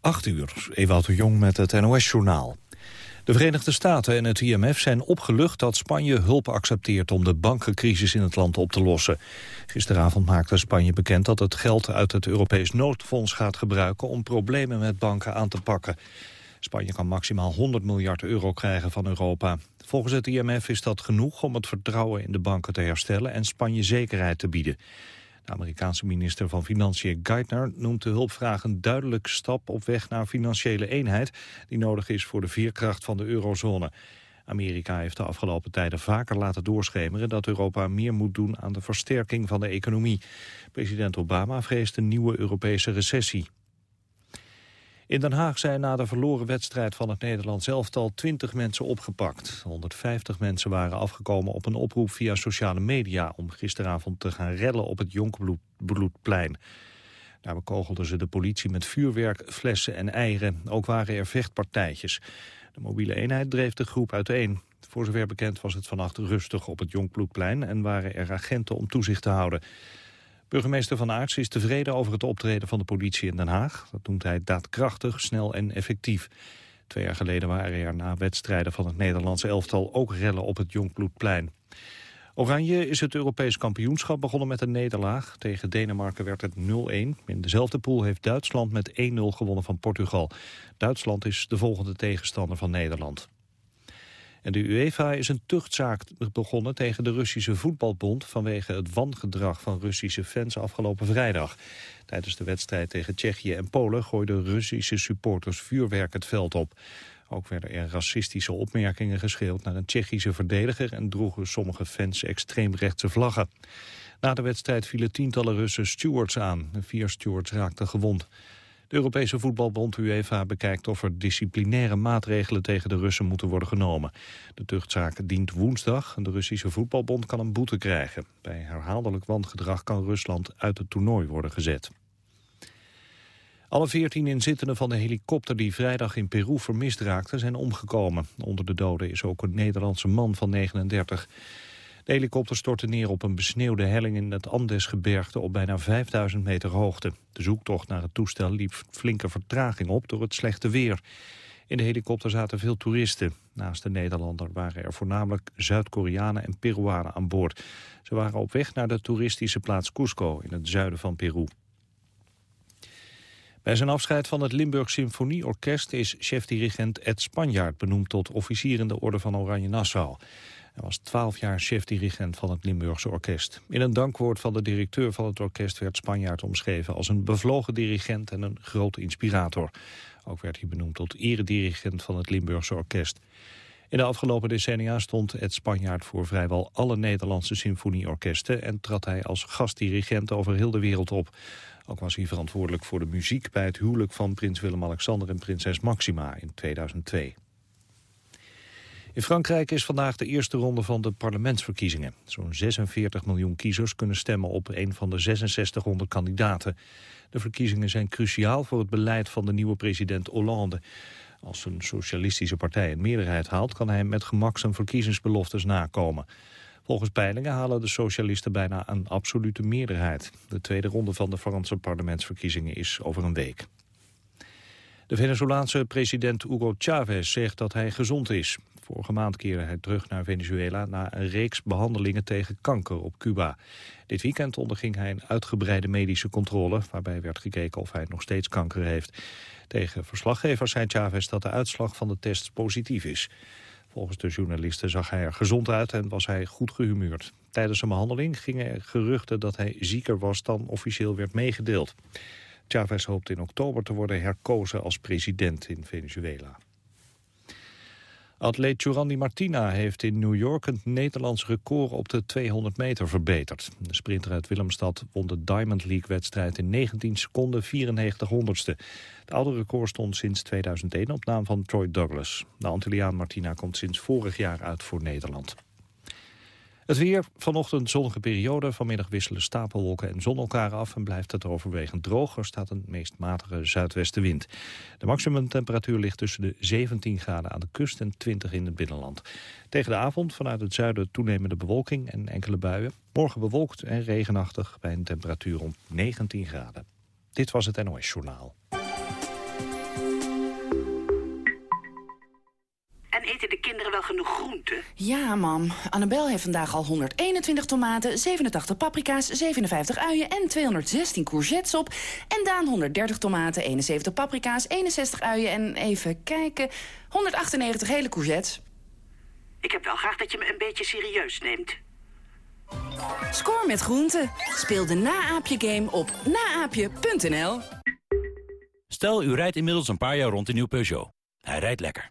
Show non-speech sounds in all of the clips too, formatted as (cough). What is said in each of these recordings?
8 uur, Ewout de Jong met het NOS-journaal. De Verenigde Staten en het IMF zijn opgelucht dat Spanje hulp accepteert om de bankencrisis in het land op te lossen. Gisteravond maakte Spanje bekend dat het geld uit het Europees noodfonds gaat gebruiken om problemen met banken aan te pakken. Spanje kan maximaal 100 miljard euro krijgen van Europa. Volgens het IMF is dat genoeg om het vertrouwen in de banken te herstellen en Spanje zekerheid te bieden. De Amerikaanse minister van Financiën Geithner noemt de hulpvraag een duidelijke stap op weg naar financiële eenheid die nodig is voor de veerkracht van de eurozone. Amerika heeft de afgelopen tijden vaker laten doorschemeren dat Europa meer moet doen aan de versterking van de economie. President Obama vreest een nieuwe Europese recessie. In Den Haag zijn na de verloren wedstrijd van het Nederlands elftal 20 mensen opgepakt. 150 mensen waren afgekomen op een oproep via sociale media... om gisteravond te gaan rellen op het Jonkbloedplein. Daar bekogelden ze de politie met vuurwerk, flessen en eieren. Ook waren er vechtpartijtjes. De mobiele eenheid dreef de groep uiteen. Voor zover bekend was het vannacht rustig op het Jonkbloedplein... en waren er agenten om toezicht te houden. Burgemeester Van Aerts is tevreden over het optreden van de politie in Den Haag. Dat noemt hij daadkrachtig, snel en effectief. Twee jaar geleden waren er na wedstrijden van het Nederlandse elftal ook rellen op het Jonkbloedplein. Oranje is het Europees kampioenschap begonnen met een nederlaag. Tegen Denemarken werd het 0-1. In dezelfde pool heeft Duitsland met 1-0 gewonnen van Portugal. Duitsland is de volgende tegenstander van Nederland. En de UEFA is een tuchtzaak begonnen tegen de Russische voetbalbond... vanwege het wangedrag van Russische fans afgelopen vrijdag. Tijdens de wedstrijd tegen Tsjechië en Polen gooiden Russische supporters vuurwerk het veld op. Ook werden er racistische opmerkingen geschreeuwd naar een Tsjechische verdediger... en droegen sommige fans extreemrechtse vlaggen. Na de wedstrijd vielen tientallen Russen stewards aan. Vier stewards raakten gewond. De Europese voetbalbond UEFA bekijkt of er disciplinaire maatregelen tegen de Russen moeten worden genomen. De tuchtzaak dient woensdag en de Russische voetbalbond kan een boete krijgen. Bij herhaaldelijk wangedrag kan Rusland uit het toernooi worden gezet. Alle veertien inzittenden van de helikopter die vrijdag in Peru vermist raakte zijn omgekomen. Onder de doden is ook een Nederlandse man van 39. De helikopter stortte neer op een besneeuwde helling in het Andesgebergte op bijna 5000 meter hoogte. De zoektocht naar het toestel liep flinke vertraging op door het slechte weer. In de helikopter zaten veel toeristen. Naast de Nederlander waren er voornamelijk Zuid-Koreanen en Peruanen aan boord. Ze waren op weg naar de toeristische plaats Cusco in het zuiden van Peru. Bij zijn afscheid van het Limburg Symfonieorkest is chef-dirigent Ed Spanjaard benoemd tot officier in de Orde van Oranje Nassau. Hij was twaalf jaar chef-dirigent van het Limburgse orkest. In een dankwoord van de directeur van het orkest werd Spanjaard omschreven als een bevlogen dirigent en een grote inspirator. Ook werd hij benoemd tot eredirigent van het Limburgse orkest. In de afgelopen decennia stond het Spanjaard voor vrijwel alle Nederlandse symfonieorkesten en trad hij als gastdirigent over heel de wereld op. Ook was hij verantwoordelijk voor de muziek bij het huwelijk van prins Willem-Alexander en prinses Maxima in 2002. In Frankrijk is vandaag de eerste ronde van de parlementsverkiezingen. Zo'n 46 miljoen kiezers kunnen stemmen op een van de 6600 kandidaten. De verkiezingen zijn cruciaal voor het beleid van de nieuwe president Hollande. Als een socialistische partij een meerderheid haalt... kan hij met gemak zijn verkiezingsbeloftes nakomen. Volgens peilingen halen de socialisten bijna een absolute meerderheid. De tweede ronde van de Franse parlementsverkiezingen is over een week. De Venezolaanse president Hugo Chavez zegt dat hij gezond is. Vorige maand keerde hij terug naar Venezuela na een reeks behandelingen tegen kanker op Cuba. Dit weekend onderging hij een uitgebreide medische controle... waarbij werd gekeken of hij nog steeds kanker heeft. Tegen verslaggevers zei Chavez dat de uitslag van de test positief is. Volgens de journalisten zag hij er gezond uit en was hij goed gehumeurd. Tijdens zijn behandeling gingen er geruchten dat hij zieker was dan officieel werd meegedeeld. Chavez hoopt in oktober te worden herkozen als president in Venezuela. Atleet Jurandi Martina heeft in New York een Nederlands record op de 200 meter verbeterd. De sprinter uit Willemstad won de Diamond League-wedstrijd in 19 seconden 94 honderdste. Het oude record stond sinds 2001 op naam van Troy Douglas. De Antilliaan Martina komt sinds vorig jaar uit voor Nederland. Het weer, vanochtend zonnige periode. Vanmiddag wisselen stapelwolken en zon elkaar af... en blijft het overwegend droog. Er staat een meest matige zuidwestenwind. De maximumtemperatuur ligt tussen de 17 graden aan de kust... en 20 in het binnenland. Tegen de avond vanuit het zuiden toenemende bewolking en enkele buien. Morgen bewolkt en regenachtig bij een temperatuur rond 19 graden. Dit was het NOS Journaal. Eten de kinderen wel genoeg groenten? Ja, mam. Annabel heeft vandaag al 121 tomaten, 87 paprika's, 57 uien en 216 courgettes op. En Daan 130 tomaten, 71 paprika's, 61 uien en even kijken... 198 hele courgettes. Ik heb wel graag dat je me een beetje serieus neemt. Score met groenten. Speel de Naaapje-game op naaapje.nl. Stel, u rijdt inmiddels een paar jaar rond in uw Peugeot. Hij rijdt lekker.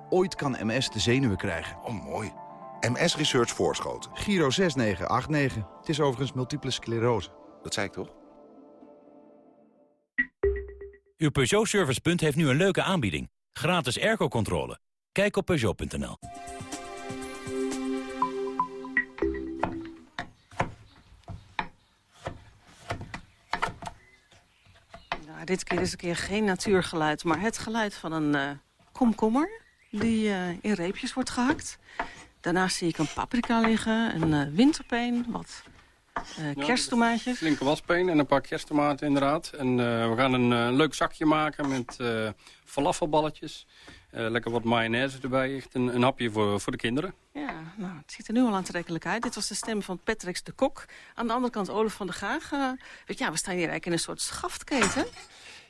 Ooit kan MS de zenuwen krijgen. Oh, mooi. MS Research Voorschoten. Giro 6989. Het is overigens multiple sclerose. Dat zei ik toch? Uw Peugeot Servicepunt heeft nu een leuke aanbieding. Gratis airco-controle. Kijk op Peugeot.nl. Nou, dit keer is een keer geen natuurgeluid, maar het geluid van een uh, komkommer... die uh, in reepjes wordt gehakt. Daarnaast zie ik een paprika liggen, een uh, winterpeen, wat uh, kersttomaatjes. flinke waspeen en een paar kersttomaten inderdaad. En we gaan een leuk zakje maken met falafelballetjes. lekker wat mayonaise erbij. Echt een, een, hapje voor, voor de kinderen. Ja, nou, het ziet er nu al aantrekkelijk uit. Dit was de stem van Patrick de Kok. Aan de andere kant Olaf van der Gaag. ja, we staan hier eigenlijk in een soort schaftketen.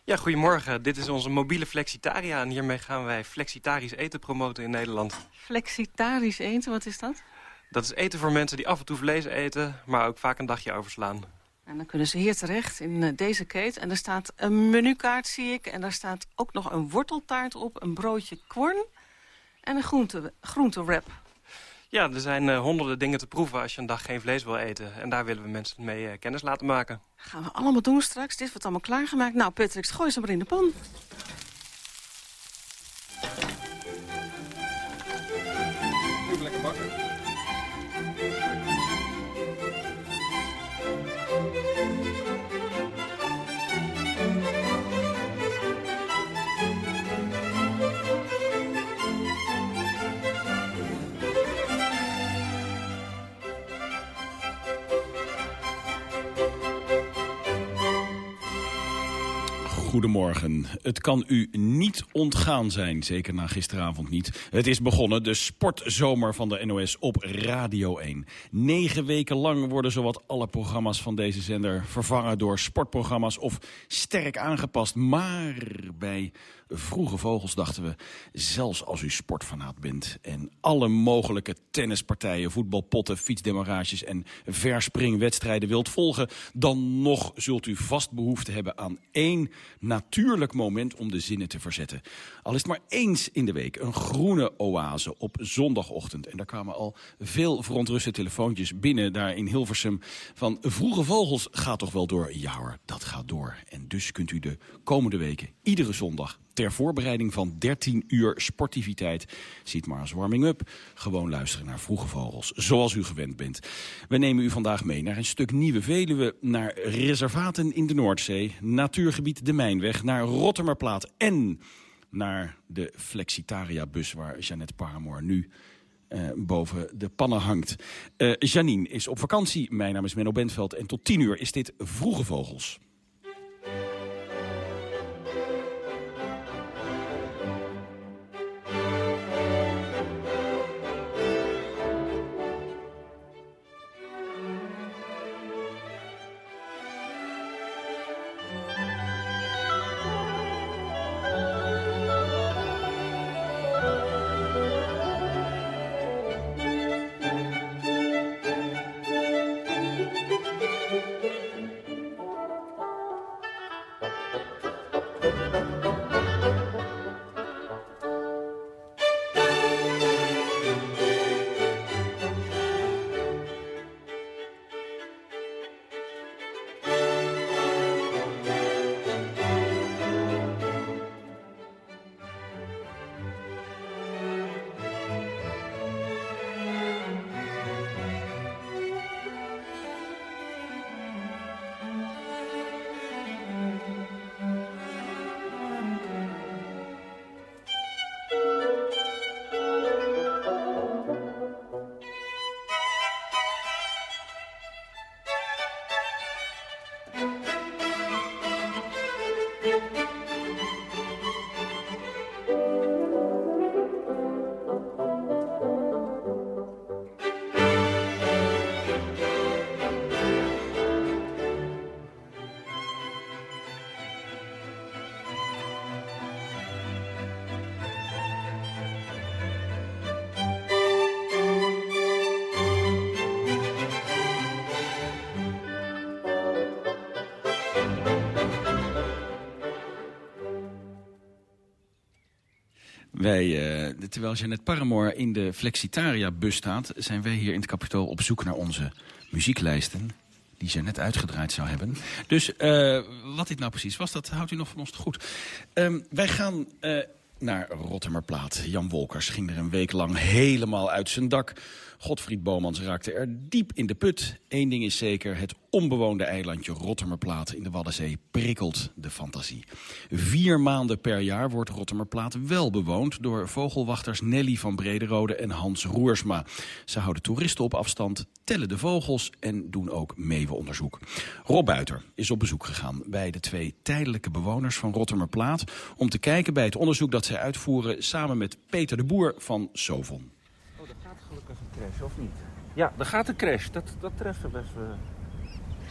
Ja, goedemorgen. Dit is onze mobiele Flexitaria en hiermee gaan wij flexitarisch eten promoten in Nederland. Flexitarisch eten, wat is dat? Dat is eten voor mensen die af en toe vlees eten, maar ook vaak een dagje overslaan. En dan kunnen ze hier terecht in eh, deze keet. En er staat een menukaart, zie ik. En daar staat ook nog een worteltaart op, een broodje kworn en een groente, groentewrap. Ja, er zijn uh, honderden dingen te proeven als je een dag geen vlees wil eten. En daar willen we mensen mee uh, kennis laten maken. Gaan we allemaal doen straks. Dit wordt allemaal klaargemaakt. Nou, Patrick, gooi ze maar in de pan. Goedemorgen. Het kan u niet ontgaan zijn, zeker na gisteravond niet. Het is begonnen, de sportzomer van de NOS op Radio 1. Negen weken lang worden zowat alle programma's van deze zender vervangen door sportprogramma's of sterk aangepast. Maar bij Vroege Vogels dachten we, zelfs als u sportfanaat bent... en alle mogelijke tennispartijen, voetbalpotten, fietsdemarages... en verspringwedstrijden wilt volgen... dan nog zult u vast behoefte hebben aan één natuurlijk moment om de zinnen te verzetten. Al is het maar eens in de week een groene oase op zondagochtend. En daar kwamen al veel verontruste telefoontjes binnen daar in Hilversum... van Vroege Vogels gaat toch wel door? Ja hoor, dat gaat door. En dus kunt u de komende weken iedere zondag ter voorbereiding van 13 uur sportiviteit. Ziet maar als warming-up. Gewoon luisteren naar Vroege Vogels, zoals u gewend bent. We nemen u vandaag mee naar een stuk Nieuwe Veluwe... naar reservaten in de Noordzee, natuurgebied De Mijnweg... naar Rottermerplaat en naar de Flexitaria-bus... waar Jeannette Paramoor nu uh, boven de pannen hangt. Uh, Janine is op vakantie. Mijn naam is Menno Bentveld. En tot 10 uur is dit Vroege Vogels. Wij, uh, terwijl Jeannette Paramoor in de Flexitaria-bus staat... zijn wij hier in het kapitool op zoek naar onze muzieklijsten die net uitgedraaid zou hebben. Dus uh, wat dit nou precies was, dat houdt u nog van ons te goed. Um, wij gaan uh, naar Rotterdamplaat. Jan Wolkers ging er een week lang helemaal uit zijn dak. Godfried Bomans raakte er diep in de put. Eén ding is zeker, het onbewoonde eilandje Rottermerplaat in de Waddenzee prikkelt de fantasie. Vier maanden per jaar wordt Rottermerplaat wel bewoond door vogelwachters Nelly van Brederode en Hans Roersma. Ze houden toeristen op afstand, tellen de vogels en doen ook meeuwenonderzoek. Rob Buiter is op bezoek gegaan bij de twee tijdelijke bewoners van Rottermerplaat om te kijken bij het onderzoek dat zij uitvoeren samen met Peter de Boer van Sovon crash, of niet? Ja, er gaat een crash. Dat, dat treffen we.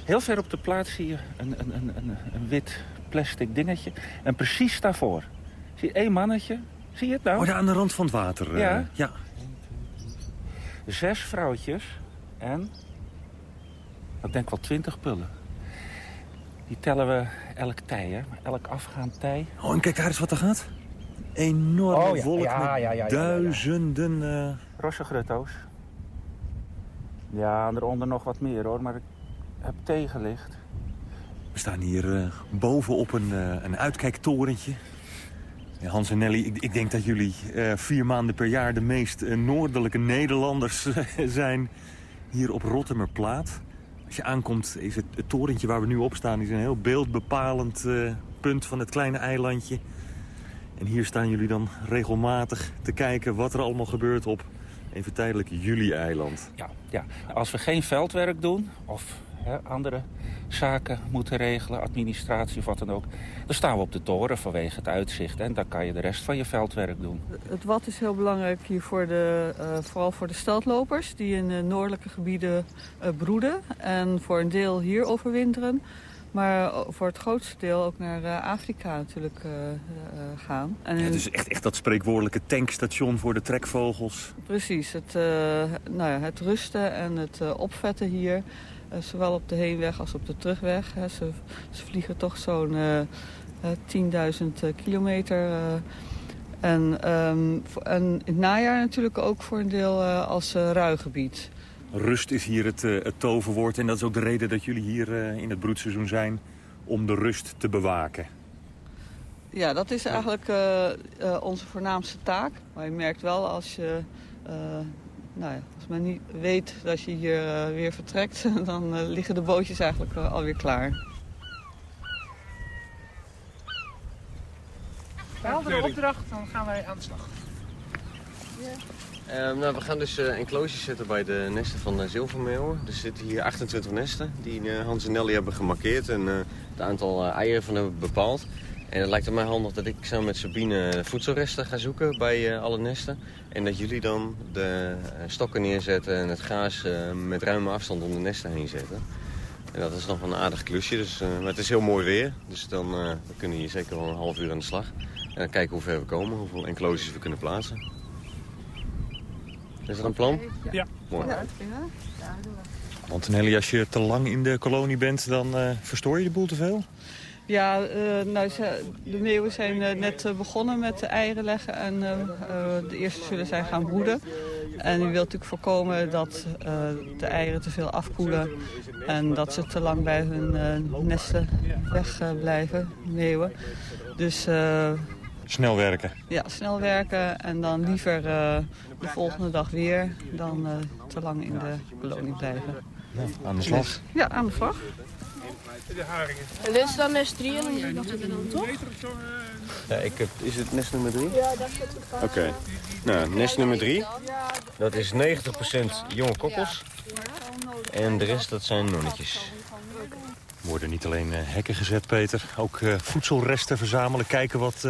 Heel ver op de plaats zie je een, een, een, een, een wit plastic dingetje. En precies daarvoor zie je één mannetje. Zie je het nou? Oh, daar aan de rand van het water. Ja. Uh, ja. Zes vrouwtjes en... Ik denk wel twintig pullen. Die tellen we elk tij, hè? Elk afgaand tij. Oh, en kijk daar eens wat er gaat. Enorme oh, ja. wolk ja, ja, met duizenden... Uh... Rossegrutto's. Ja, eronder nog wat meer hoor, maar ik heb tegenlicht. We staan hier uh, boven op een, uh, een uitkijktorentje. Hans en Nelly, ik, ik denk dat jullie uh, vier maanden per jaar de meest noordelijke Nederlanders zijn hier op Rottermerplaat. Als je aankomt is het, het, torentje waar we nu op staan is een heel beeldbepalend punt van het kleine eilandje. En hier staan jullie dan regelmatig te kijken wat er allemaal gebeurt op even tijdelijk jullie-eiland. Ja, ja, als we geen veldwerk doen of hè, andere zaken moeten regelen, administratie of wat dan ook... dan staan we op de toren vanwege het uitzicht en dan kan je de rest van je veldwerk doen. Het wat is heel belangrijk hier voor de, uh, vooral voor de steltlopers die in de noordelijke gebieden uh, broeden... en voor een deel hier overwinteren... Maar voor het grootste deel ook naar uh, Afrika natuurlijk uh, uh, gaan. En ja, het is echt, echt dat spreekwoordelijke tankstation voor de trekvogels. Precies, het, nou ja, het rusten en het opvetten hier. zowel op de heenweg als op de terugweg. Hè. Ze, ze, vliegen toch zo'n 10.000 kilometer... En, um, en in het najaar natuurlijk ook voor een deel als ruigebied. Rust is hier het, uh, het, toverwoord. En dat is ook de reden dat jullie hier uh, in het broedseizoen zijn om de rust te bewaken. Ja, dat is eigenlijk uh, onze voornaamste taak. Maar je merkt wel als je... nou ja, als men niet weet dat je hier weer vertrekt... (laughs) dan liggen de bootjes eigenlijk alweer klaar. Hadden een opdracht, dan gaan wij aan de slag. Uh, nou, we gaan dus uh, enclosures zetten bij de nesten van de zilvermeeuwen. Er zitten hier 28 nesten die uh, Hans en Nelly hebben gemarkeerd en het aantal eieren van hebben bepaald. En het lijkt er mij handig dat ik samen met Sabine voedselresten ga zoeken bij alle nesten. En dat jullie dan de stokken neerzetten en het gaas met ruime afstand om de nesten heen zetten. En dat is nog een aardig klusje, dus, maar het is heel mooi weer. Dus dan we kunnen hier zeker wel een half uur aan de slag. En dan kijken hoe ver we komen, hoeveel enclosures we kunnen plaatsen. Is dat een plan? Ja. Mooi. Ja, Want Nelly, als je te lang in de kolonie bent, dan uh, verstoor je de boel te veel? Ja, uh, nou, ze, de meeuwen zijn uh, net begonnen met eieren leggen en de eerste zullen zijn gaan broeden. En u wilt natuurlijk voorkomen dat de eieren te veel afkoelen en dat ze te lang bij hun nesten wegblijven, meeuwen. Dus Snel werken? Ja, snel werken en dan liever uh, de volgende dag weer dan uh, te lang in de kolonie blijven. Ja, aan de slag? Ja, aan de slag. De haringen. En dit is dan nest 3 en dan moet ik nog dan, toch? Ja, ik heb, is het nest nummer 3? Ja, dat zit het Oké. Okay. Nou, nest nummer 3. Dat is 90% jonge kokkels. En de rest, dat zijn nonnetjes. Er worden niet alleen uh, hekken gezet, Peter. Ook uh, voedselresten verzamelen. Kijken wat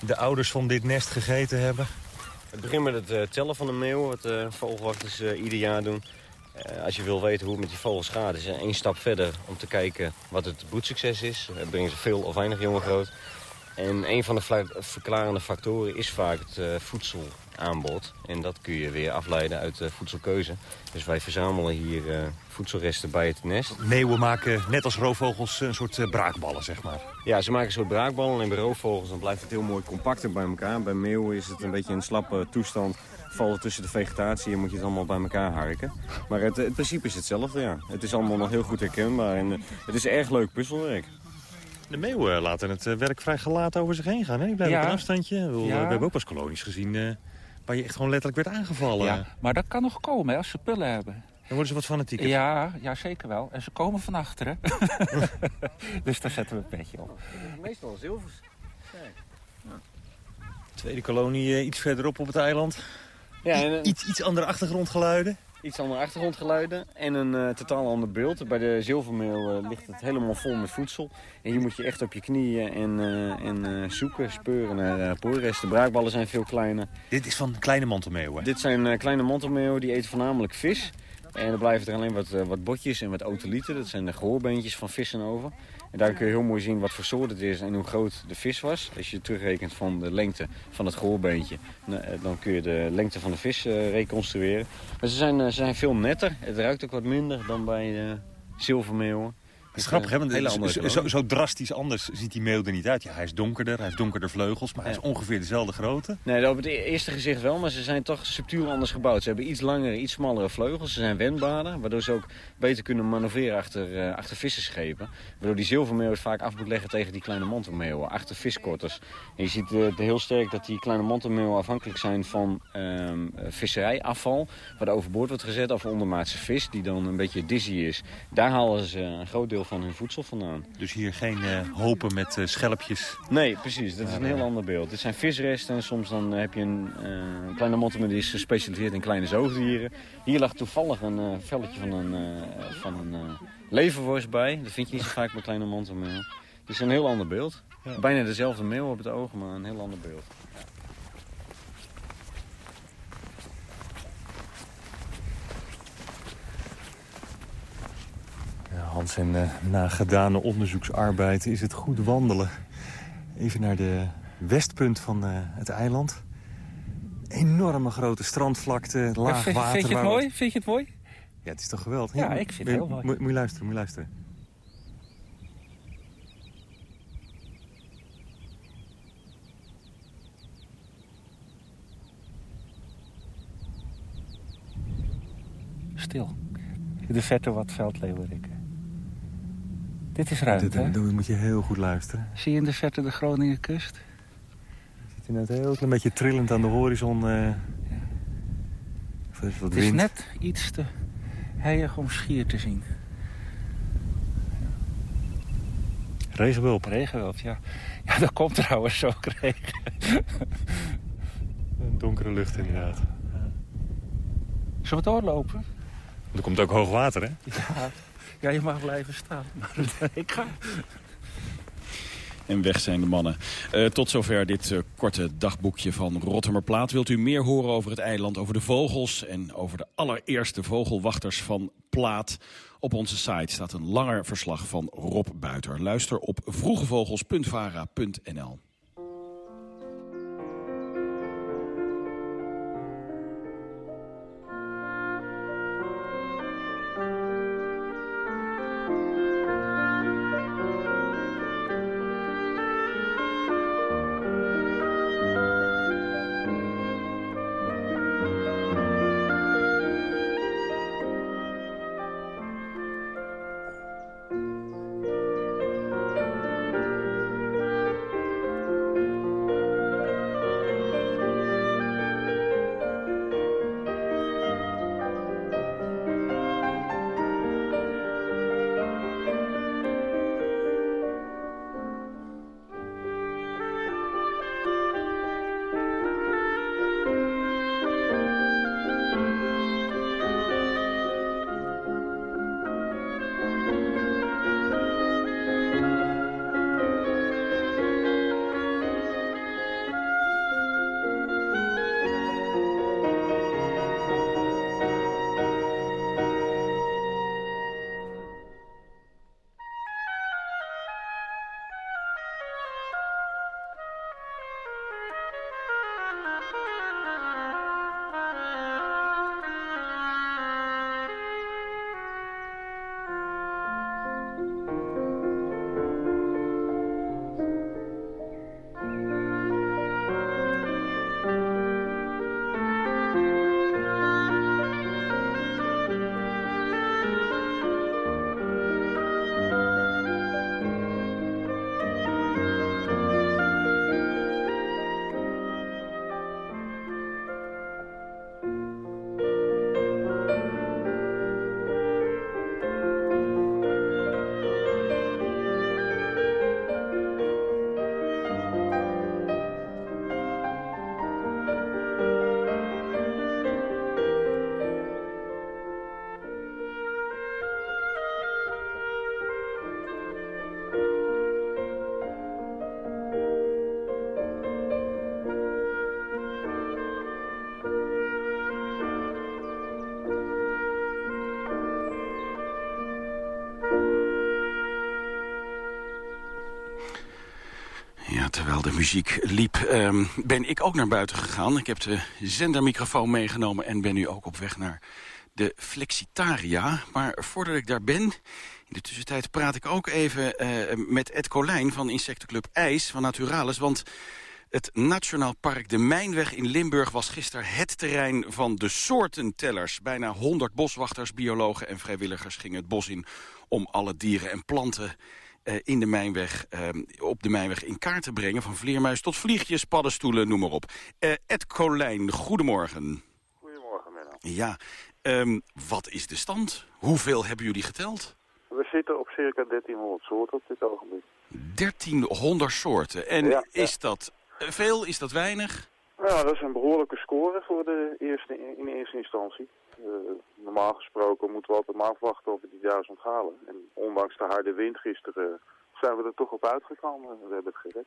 de ouders van dit nest gegeten hebben. Het begint met het uh, tellen van de meeuw, wat uh, vogelwachters uh, ieder jaar doen. als je wil weten hoe het met die vogels gaat, is één stap verder om te kijken wat het broedsucces is. brengen ze veel of weinig jongen groot. En een van de verklarende factoren is vaak het voedsel. Aanbod. En dat kun je weer afleiden uit de voedselkeuze. Dus wij verzamelen hier eh, voedselresten bij het nest. Meeuwen maken net als roofvogels een soort eh, braakballen, zeg maar. Ja, ze maken een soort braakballen en bij roofvogels dan blijft het heel mooi compacter bij elkaar. Bij meeuwen is het een beetje een slappe toestand. Vallen tussen de vegetatie en moet je het allemaal bij elkaar harken. Maar het, het principe is hetzelfde, ja. Het is allemaal nog heel goed herkenbaar en eh, het is erg leuk puzzelwerk. De meeuwen laten het eh, werk vrij gelaten over zich heen gaan. Hè? Die blijven Ja. op een afstandje. Ja. We hebben ook eens kolonies gezien eh, waar je echt gewoon letterlijk werd aangevallen. Ja, maar dat kan nog komen hè, als ze pullen hebben. Dan worden ze wat fanatieker. Ja, ja, zeker wel. En ze komen van achteren. (laughs) dus daar zetten we een petje op. Meestal zilvers. Tweede kolonie eh, iets verderop op het eiland. Ja, en, eh, Iets, iets andere achtergrondgeluiden. Iets andere achtergrondgeluiden en een eh, totaal ander beeld. Bij de zilvermeel eh, ligt het helemaal vol met voedsel. En hier moet je echt op je knieën en, eh, en zoeken, speuren naar poorresten. Braakballen zijn veel kleiner. Dit is van kleine mantelmeeuwen. Dit zijn kleine mantelmeeuwen, die eten voornamelijk vis. En er blijven er alleen wat, eh, wat botjes en wat otolieten. Dat zijn de gehoorbeentjes van vissen over. En daar kun je heel mooi zien wat voor soort het is en hoe groot de vis was. Als je terugrekent van de lengte van het gehoorbeentje, nou, eh, dan kun je de lengte van de vis eh, reconstrueren. Maar ze zijn, ze zijn veel netter. Het ruikt ook wat minder dan bij zilvermeeuwen. Het is grappig, hè? Want hele zo, zo, zo drastisch anders ziet die meeuw er niet uit. Ja, hij is donkerder, hij heeft donkerder vleugels, maar hij is ongeveer dezelfde grootte. Nee, op het e- eerste gezicht wel, maar ze zijn toch subtiel anders gebouwd. Ze hebben iets langere, iets smallere vleugels. Ze zijn wendbaarder, waardoor ze ook beter kunnen manoeuvreren achter, eh, achter vissenschepen. Waardoor die zilvermeeuw het vaak af moet leggen tegen die kleine mantelmeeuwen, achter viskorters. En je ziet eh, heel sterk dat die kleine mantelmeeuwen afhankelijk zijn van eh, visserijafval. Wat overboord wordt gezet of ondermaatse vis, die dan een beetje dizzy is. Daar halen ze een groot deel van hun voedsel vandaan. Dus hier geen eh, hopen met eh, schelpjes. Nee, precies. Dat is een heel ander beeld. Dit zijn visresten en soms dan heb je een eh, kleine mottemer die is gespecialiseerd in kleine zoogdieren. Hier lag toevallig een eh, velletje van een, eh, van een eh, leverworst bij. Dat vind je niet zo vaak bij kleine mottemer. Het is een heel ander beeld. Bijna dezelfde meel op het oog, maar een heel ander beeld. Ja, Hans, en eh, na gedane onderzoeksarbeid is het goed wandelen. Even naar de westpunt van eh, het eiland. Enorme grote strandvlakte, laag vind, water. vind je het mooi? Vind je het mooi? Ja, het is toch geweldig? Ja, ik vind het heel mooi. Moet, je luisteren, moet je luisteren. Stil. De verte wat veldleeuweriken. Dit is ruimte, Dit, hè? dan moet je heel goed luisteren. Zie je in de verte de Groninger kust? Je zit inderdaad heel klein beetje trillend aan de horizon. eh. Is wat Het is net iets te heilig om schier te zien. Regenwulp. Regenwulp, ja. Ja, dat komt trouwens ook (laughs) regen. Een donkere lucht inderdaad. Zullen we doorlopen? Er komt ook hoog water, hè? Ja, ja je mag blijven staan. (laughs) Ik ga. En weg zijn de mannen. Eh, tot zover dit eh, korte dagboekje van Rottermerplaat. Wilt u meer horen over het eiland, over de vogels... en over de allereerste vogelwachters van Plaat? Op onze site staat een langer verslag van Rob Buiter. Luister op vroegevogels.vara.nl. muziek liep, ehm, ben ik ook naar buiten gegaan. Ik heb de zendermicrofoon meegenomen en ben nu ook op weg naar de Flexitaria. Maar voordat ik daar ben, in de tussentijd praat ik ook even eh, met Ed Colijn van Insectenclub IJs van Naturalis. Want het Nationaal Park de Mijnweg in Limburg was gisteren het terrein van de soortentellers. Bijna 100 boswachters, biologen en vrijwilligers gingen het bos in om alle dieren en planten in de mijnweg, eh, op de mijnweg in kaart te brengen. Van vleermuis tot vliegjes, paddenstoelen, noem maar op. Eh, Ed Colijn, goedemorgen. Goedemorgen, Menno. Ja, ehm, wat is de stand? Hoeveel hebben jullie geteld? We zitten op circa 1300 soorten op dit ogenblik. 1300 soorten. En Ja, ja. is dat veel? Is dat weinig? Nou, dat is een behoorlijke score voor de eerste, in eerste instantie. Eh, normaal gesproken moeten we altijd maar afwachten of we die duizend halen. En ondanks de harde wind gisteren zijn we er toch op uitgekomen. We hebben het gered.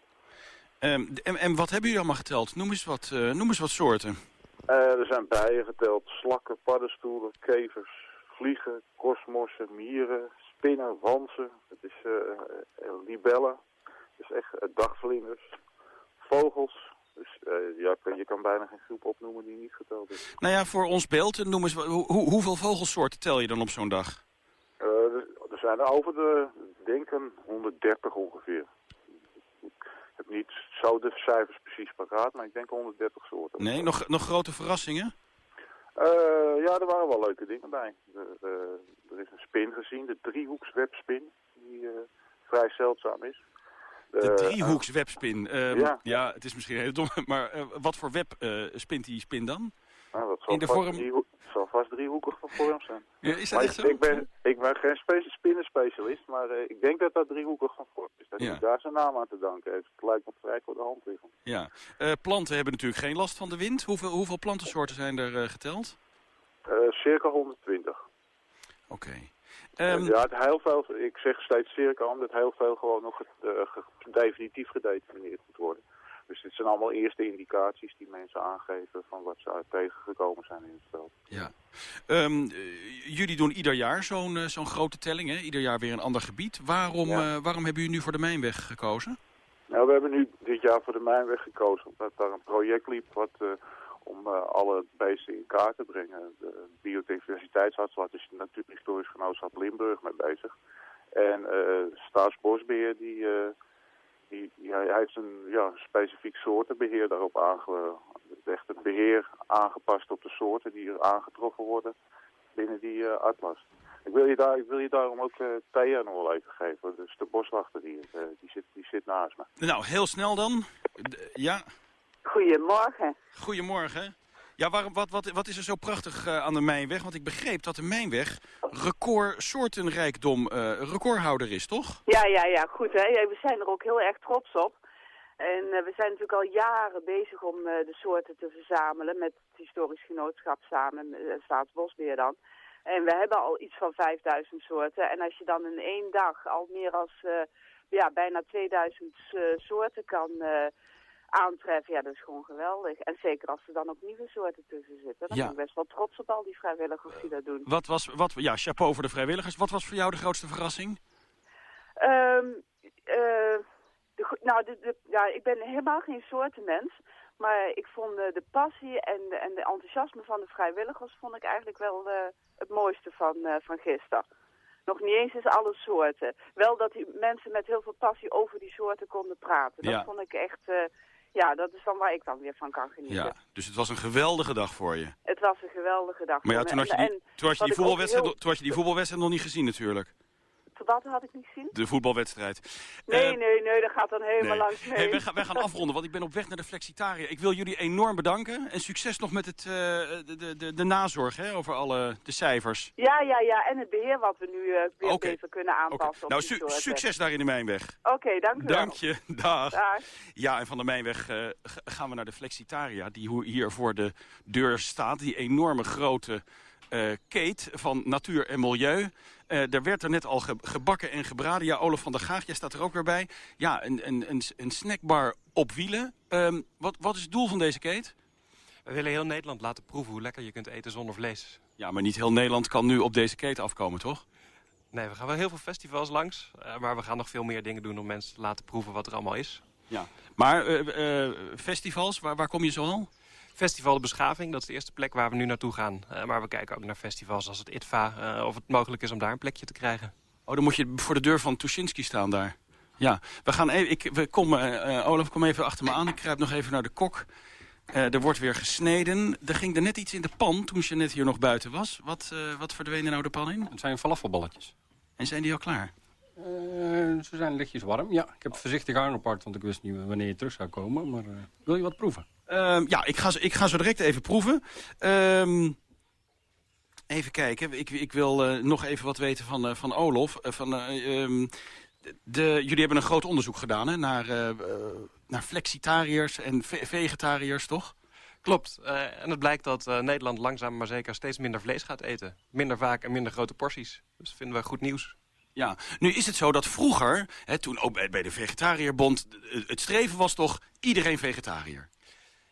Ehm, en, en wat hebben jullie allemaal geteld? Noem eens wat, eh, noem eens wat soorten. Eh, er zijn bijen geteld, slakken, paddenstoelen, kevers, vliegen, korstmossen, mieren, spinnen, wansen. Het is libellen. Het is echt dagvlinders, vogels. Dus eh, ja, je kan bijna geen groep opnoemen die niet geteld is. Nou ja, voor ons beeld, noem eens, hoe, hoeveel vogelsoorten tel je dan op zo'n dag? Eh, er, zijn er over de, ik denk een 130 ongeveer. Ik heb niet zo de cijfers precies paraat, maar ik denk 130 soorten. Nee, nog, nog grote verrassingen? Eh, ja, er waren wel leuke dingen bij. Er, er is een spin gezien, de driehoekswebspin, die vrij zeldzaam is. De Eh, driehoekswebspin. Ehm, ja. ja. het is misschien heel dom, (laughs) maar eh, wat voor web eh, spint die spin dan? Nou, dat zal In de vast vorm- driehoek- zal vast driehoekig van vorm zijn. Ja, is dat echt zo? ik, ben, ik ben geen spe spinnenspecialist, maar ik denk dat dat driehoekig van vorm is. Dat Ja. daar zijn naam aan te danken heeft. Het lijkt me vrij voor de hand liggen. Ja. Planten hebben natuurlijk geen last van de wind. Hoeveel, hoeveel plantensoorten zijn er geteld? Circa 120. Oké. Ehm, ja, het heel veel, ik zeg steeds circa, omdat heel veel gewoon nog eh, ge- definitief gedetermineerd moet worden. Dus dit zijn allemaal eerste indicaties die mensen aangeven van wat ze tegengekomen zijn in het veld. Ja. Ehm, eh, jullie doen ieder jaar zo'n eh, zo'n grote telling, hè? Ieder jaar weer een ander gebied. Waarom, Ja. eh, waarom hebben jullie nu voor de Mijnweg gekozen? Nou, we hebben nu dit jaar voor de Mijnweg gekozen omdat daar een project liep wat, eh, om eh, alle beesten in kaart te brengen. De biodiversiteitsarts, wat is het Natuurhistorisch Genootschap Limburg mee bezig. En eh Staatsbosbeheer, die, eh, die, die, hij heeft een ja, specifiek soortenbeheer daarop aange... Echt het beheer aangepast op de soorten die er aangetroffen worden binnen die atlas. Ik wil, je daar, ik wil je daarom ook nog wel even geven. Dus de boswachter eh, die, zit, die zit naast me. Nou, heel snel dan. Ja, Goedemorgen. goedemorgen. Ja, waarom, wat, wat, wat is er zo prachtig eh, aan de Mijnweg? Want ik begreep dat de Mijnweg record soortenrijkdom eh, recordhouder is, toch? Ja, ja, ja, goed hè. Ja, We zijn er ook heel erg trots op. En eh, we zijn natuurlijk al jaren bezig om de soorten te verzamelen met het historisch genootschap samen, met Staatsbosbeheer dan. En we hebben al iets van 5000 soorten. En als je dan in één dag al meer als ja, bijna 2000 eh, soorten kan aantreffen, ja, dat is gewoon geweldig. En zeker als er dan ook nieuwe soorten tussen zitten. Dan Ja. ben ik best wel trots op al die vrijwilligers die dat doen. Wat was, wat, ja, chapeau voor de vrijwilligers. Wat was voor jou de grootste verrassing? Ehm eh, de, nou, de, de- ja, ik ben helemaal geen soortenmens. Maar ik vond eh, de passie en, de- en de enthousiasme van de vrijwilligers vond ik eigenlijk wel eh, het mooiste van, van gisteren. Nog niet eens is alle soorten. Wel dat die mensen met heel veel passie over die soorten konden praten. Dat Ja. vond ik echt, ja, dat is dan waar ik dan weer van kan genieten. Ja, dus het was een geweldige dag voor je. Het was een geweldige dag. Maar ja, voor toen had je die, En- toen had je die, voetbalwedstrijd, heel- toen had je die voetbalwedstrijd nog niet gezien natuurlijk. Wat had ik niet gezien? De voetbalwedstrijd. Nee, Eh, nee, nee, dat gaat dan helemaal Nee. langs mee. Hey, wij, gaan, wij gaan afronden, want ik ben op weg naar de Flexitaria. Ik wil jullie enorm bedanken. En succes nog met het, eh, de, de, de, nazorg hè, over alle de cijfers. Ja, ja, ja. En het beheer wat we nu eh, weer even kunnen aanpassen. op Nou, die su- soorten. succes daar in de Mijnweg. Oké, dank u wel. Dank je. Dag. Dag. Ja, en van de Mijnweg gaan we naar de Flexitaria, die hier voor de deur staat. Die enorme grote keet van natuur en milieu. Eh er werd er net al ge- gebakken en gebraden. Ja, Olaf van der Gaag, jij staat er ook weer bij. Ja, een, een, een, een snackbar op wielen. Ehm, wat, wat is het doel van deze keet? We willen heel Nederland laten proeven hoe lekker je kunt eten zonder vlees. Ja, maar niet heel Nederland kan nu op deze keet afkomen, toch? Nee, we gaan wel heel veel festivals langs. eh, maar we gaan nog veel meer dingen doen om mensen te laten proeven wat er allemaal is. Ja. Maar eh, festivals, waar, waar kom je zo al? Festival de Beschaving, dat is de eerste plek waar we nu naartoe gaan. Eh, maar we kijken ook naar festivals als het ITVA, eh, of het mogelijk is om daar een plekje te krijgen. Oh, dan moet je voor de deur van Tuschinski staan daar. Ja, we gaan even, ik, we kom, eh, Olaf, kom even achter me aan. Ik kruip nog even naar de kok. Eh, er wordt weer gesneden. Er ging er net iets in de pan toen je net hier nog buiten was. Wat, eh, wat verdween er nou de pan in? Het zijn falafelballetjes. En zijn die al klaar? Eh, ze zijn lichtjes warm, ja. Ik heb voorzichtig aangepakt, want ik wist niet wanneer je terug zou komen. Maar eh, wil je wat proeven? Ehm, ja, ik ga, ik ga zo direct even proeven. Ehm, even kijken. Ik, ik wil eh, nog even wat weten van, eh, van Olof. Eh, van, eh, ehm, de, jullie hebben een groot onderzoek gedaan hè, naar, naar flexitariërs en ve- vegetariërs, toch? Klopt. En het blijkt dat Nederland langzaam maar zeker steeds minder vlees gaat eten. Minder vaak en minder grote porties. Dus dat vinden we goed nieuws. Ja, nu is het zo dat vroeger, hè, toen ook bij, de Vegetariërbond... het streven was toch iedereen vegetariër.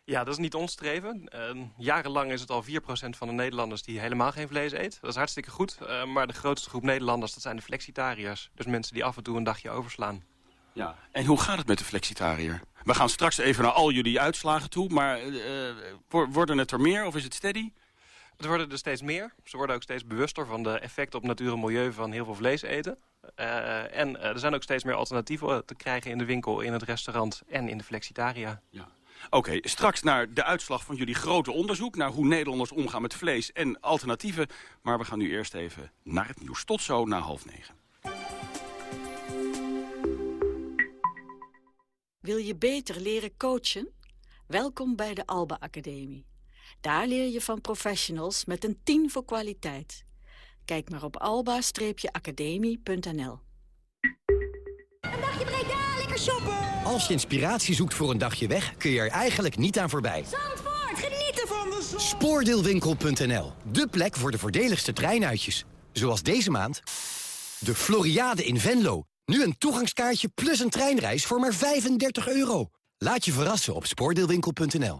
Ja, dat is niet ons streven. Eh, jarenlang is het al 4% van de Nederlanders die helemaal geen vlees eet. Dat is hartstikke goed. Eh, maar de grootste groep Nederlanders, dat zijn de flexitariërs. Dus mensen die af en toe een dagje overslaan. Ja. En hoe gaat het met de flexitariër? We gaan straks even naar al jullie uitslagen toe, maar eh, wo- worden het er meer of is het steady? Het worden er steeds meer. Ze worden ook steeds bewuster van de effecten op natuur en milieu van heel veel vlees eten. Eh, en er zijn ook steeds meer alternatieven te krijgen in de winkel, in het restaurant en in de flexitaria. Ja. Oké, straks naar de uitslag van jullie grote onderzoek... naar hoe Nederlanders omgaan met vlees en alternatieven. Maar we gaan nu eerst even naar het nieuws. Tot zo na half negen. Wil je beter leren coachen? Welkom bij de Alba Academie. Daar leer je van professionals met een 10 voor kwaliteit. Kijk maar op alba-academie.nl. Lekker shoppen! Als je inspiratie zoekt voor een dagje weg, kun je er eigenlijk niet aan voorbij. Zandvoort, genieten van de zon! Spoordeelwinkel.nl, de plek voor de voordeligste treinuitjes. Zoals deze maand de Floriade in Venlo. Nu een toegangskaartje plus een treinreis voor maar 35 euro. Laat je verrassen op spoordeelwinkel.nl.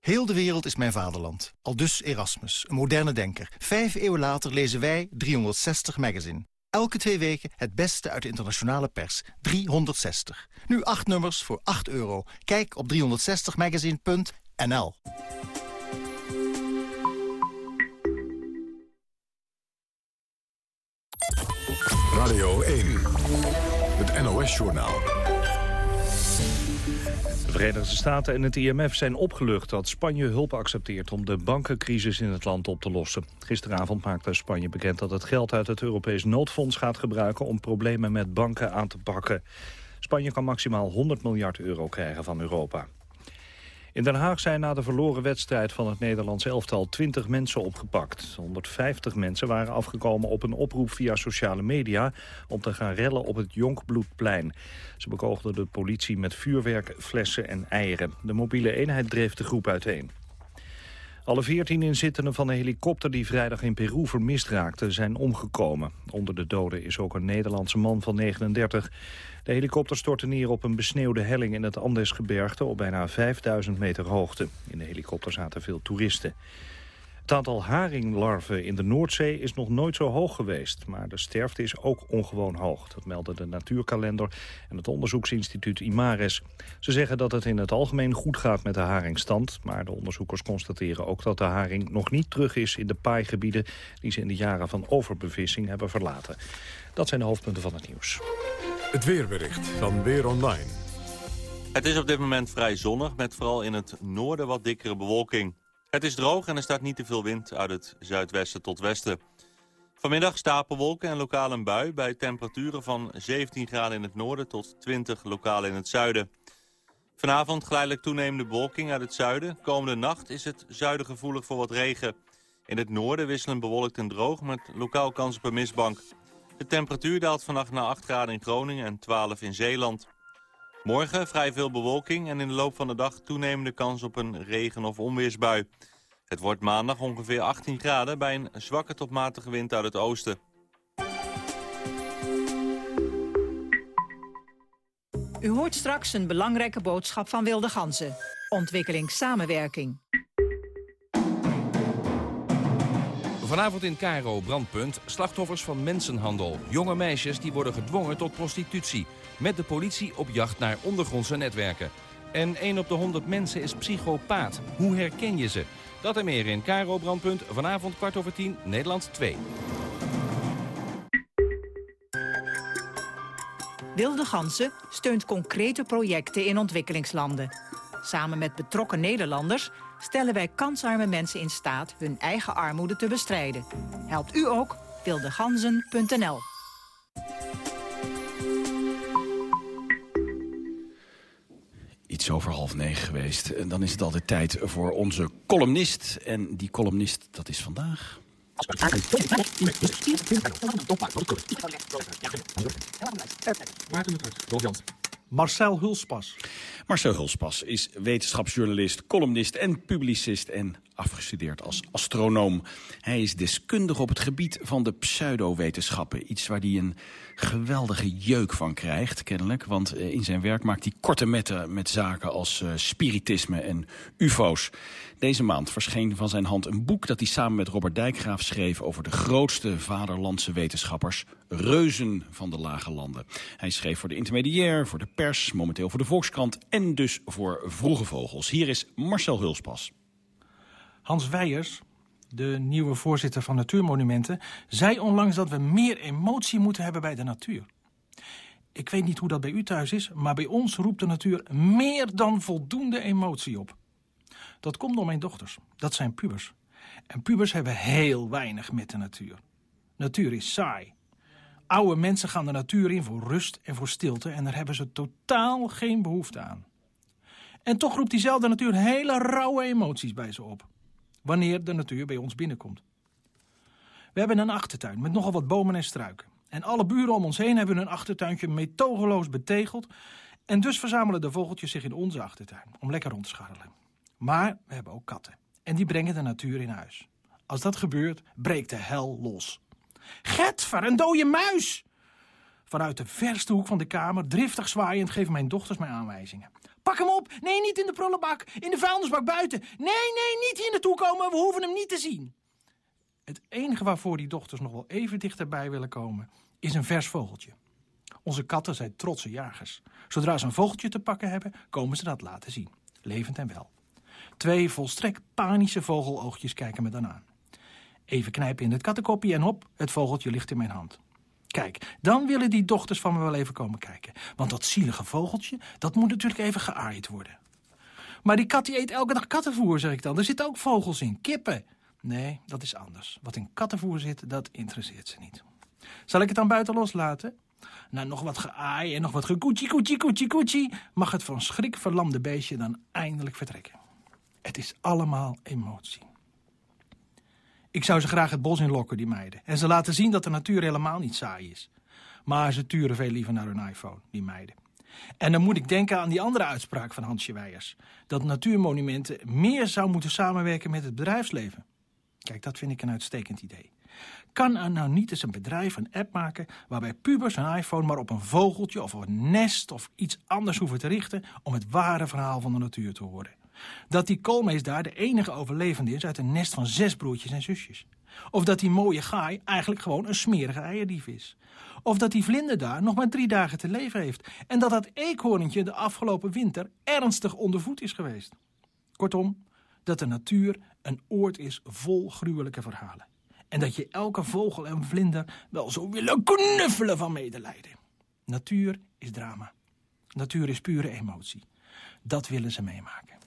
Heel de wereld is mijn vaderland. Al dus Erasmus, een moderne denker. Vijf eeuwen later lezen wij 360 Magazine. Elke twee weken het beste uit de internationale pers. 360. Nu acht nummers voor 8 euro. Kijk op 360magazine.nl. Radio 1, het NOS-journaal. De Verenigde Staten en het IMF zijn opgelucht dat Spanje hulp accepteert om de bankencrisis in het land op te lossen. Gisteravond maakte Spanje bekend dat het geld uit het Europees noodfonds gaat gebruiken om problemen met banken aan te pakken. Spanje kan maximaal 100 miljard euro krijgen van Europa. In Den Haag zijn na de verloren wedstrijd van het Nederlands elftal 20 mensen opgepakt. 150 mensen waren afgekomen op een oproep via sociale media om te gaan rellen op het Jonkbloedplein. Ze bekoogden de politie met vuurwerk, flessen en eieren. De mobiele eenheid dreef de groep uiteen. Alle veertien inzittenden van de helikopter die vrijdag in Peru vermist raakte zijn omgekomen. Onder de doden is ook een Nederlandse man van 39. De helikopter stortte neer op een besneeuwde helling in het Andesgebergte op bijna 5000 meter hoogte. In de helikopter zaten veel toeristen. Het aantal haringlarven in de Noordzee is nog nooit zo hoog geweest. Maar de sterfte is ook ongewoon hoog. Dat melden de Natuurkalender en het onderzoeksinstituut IMARES. Ze zeggen dat het in het algemeen goed gaat met de haringstand. Maar de onderzoekers constateren ook dat de haring nog niet terug is in de paaigebieden... die ze in de jaren van overbevissing hebben verlaten. Dat zijn de hoofdpunten van het nieuws. Het weerbericht van Weer Online. Het is op dit moment vrij zonnig, met vooral in het noorden wat dikkere bewolking. Het is droog en er staat niet te veel wind uit het zuidwesten tot westen. Vanmiddag stapelwolken en lokaal een bui bij temperaturen van 17 graden in het noorden tot 20 lokaal in het zuiden. Vanavond geleidelijk toenemende bewolking uit het zuiden. Komende nacht is het zuiden gevoelig voor wat regen. In het noorden wisselen bewolkt en droog met lokaal kans op een mistbank. De temperatuur daalt vannacht naar 8 graden in Groningen en 12 in Zeeland. Morgen vrij veel bewolking en in de loop van de dag toenemende kans op een regen- of onweersbui. Het wordt maandag ongeveer 18 graden bij een zwakke tot matige wind uit het oosten. U hoort straks een belangrijke boodschap van Wilde Ganzen. Ontwikkelingssamenwerking. Vanavond in Cairo, brandpunt, slachtoffers van mensenhandel. Jonge meisjes die worden gedwongen tot prostitutie. Met de politie op jacht naar ondergrondse netwerken. En 1 op de 100 mensen is psychopaat. Hoe herken je ze? Dat en meer in Cairo Brandpunt, vanavond kwart over tien, Nederland 2. Wilde Gansen steunt concrete projecten in ontwikkelingslanden. Samen met betrokken Nederlanders stellen wij kansarme mensen in staat hun eigen armoede te bestrijden. Helpt u ook? wildeganzen.nl Iets over half negen geweest. En dan is het altijd tijd voor onze columnist. En die columnist, dat is vandaag... Marcel Hulspas. Marcel Hulspas is wetenschapsjournalist, columnist en publicist... en afgestudeerd als astronoom. Hij is deskundig op het gebied van de pseudowetenschappen. Iets waar hij een geweldige jeuk van krijgt, kennelijk. Want eh, in zijn werk maakt hij korte metten met zaken als uh, spiritisme en ufo's. Deze maand verscheen van zijn hand een boek dat hij samen met Robert Dijkgraaf schreef... over de grootste vaderlandse wetenschappers, reuzen van de lage landen. Hij schreef voor de intermediair, voor de pers, momenteel voor de Volkskrant... en dus voor Vroege Vogels. Hier is Marcel Hulspas. Hans Weijers, de nieuwe voorzitter van Natuurmonumenten... zei onlangs dat we meer emotie moeten hebben bij de natuur. Ik weet niet hoe dat bij u thuis is, maar bij ons roept de natuur meer dan voldoende emotie op. Dat komt door mijn dochters. Dat zijn pubers. En pubers hebben heel weinig met de natuur. Natuur is saai. Oude mensen gaan de natuur in voor rust en voor stilte... en daar hebben ze totaal geen behoefte aan. En toch roept diezelfde natuur hele rauwe emoties bij ze op wanneer de natuur bij ons binnenkomt. We hebben een achtertuin met nogal wat bomen en struiken. En alle buren om ons heen hebben hun achtertuintje metogeloos betegeld... en dus verzamelen de vogeltjes zich in onze achtertuin om lekker rond te scharrelen. Maar we hebben ook katten. En die brengen de natuur in huis. Als dat gebeurt, breekt de hel los. Getver, een dode muis! Vanuit de verste hoek van de kamer, driftig zwaaiend, geven mijn dochters mij aanwijzingen. Pak hem op! Nee, niet in de prullenbak! In de vuilnisbak buiten! Nee, nee, niet hier naartoe komen! We hoeven hem niet te zien! Het enige waarvoor die dochters nog wel even dichterbij willen komen, is een vers vogeltje. Onze katten zijn trotse jagers. Zodra ze een vogeltje te pakken hebben, komen ze dat laten zien. Levend en wel. Twee volstrekt panische vogeloogjes kijken me dan aan. Even knijpen in het kattenkopje en hop, het vogeltje ligt in mijn hand. Kijk, dan willen die dochters van me wel even komen kijken. Want dat zielige vogeltje, dat moet natuurlijk even geaaid worden. Maar die kat die eet elke dag kattenvoer, zeg ik dan. Er zitten ook vogels in, kippen. Nee, dat is anders. Wat in kattenvoer zit, dat interesseert ze niet. Zal ik het dan buiten loslaten? Na nog wat geaai en nog wat gekoetsie, koetsie, koetsie, koetsie... mag het van schrik verlamde beestje dan eindelijk vertrekken. Het is allemaal emotie. Ik zou ze graag het bos inlokken, die meiden. En ze laten zien dat de natuur helemaal niet saai is. Maar ze turen veel liever naar hun iPhone, die meiden. En dan moet ik denken aan die andere uitspraak van Hansje Weijers. Dat natuurmonumenten meer zou moeten samenwerken met het bedrijfsleven. Kijk, dat vind ik een uitstekend idee. Kan er nou niet eens een bedrijf een app maken... waarbij pubers hun iPhone maar op een vogeltje of een nest... of iets anders hoeven te richten om het ware verhaal van de natuur te horen? Dat die koolmees daar de enige overlevende is uit een nest van zes broertjes en zusjes. Of dat die mooie gaai eigenlijk gewoon een smerige eierdief is. Of dat die vlinder daar nog maar drie dagen te leven heeft. En dat dat eekhoorntje de afgelopen winter ernstig onder voet is geweest. Kortom, dat de natuur een oord is vol gruwelijke verhalen. En dat je elke vogel en vlinder wel zo willen knuffelen van medelijden. Natuur is drama. Natuur is pure emotie. Dat willen ze meemaken.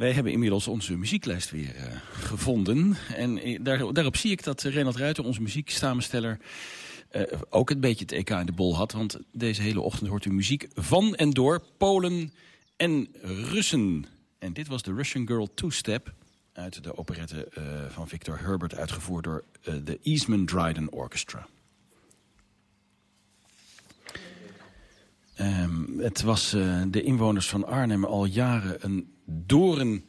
Wij hebben inmiddels onze muzieklijst weer uh, gevonden. En eh, daar, daarop zie ik dat Renald Ruiter, onze muzieksamensteller... Uh, ook een beetje het EK in de bol had. Want deze hele ochtend hoort u muziek van en door Polen en Russen. En dit was de Russian Girl Two-Step uit de operette van Victor Herbert... uitgevoerd door de Eastman Dryden Orchestra. Um, het was de inwoners van Arnhem al jaren een doren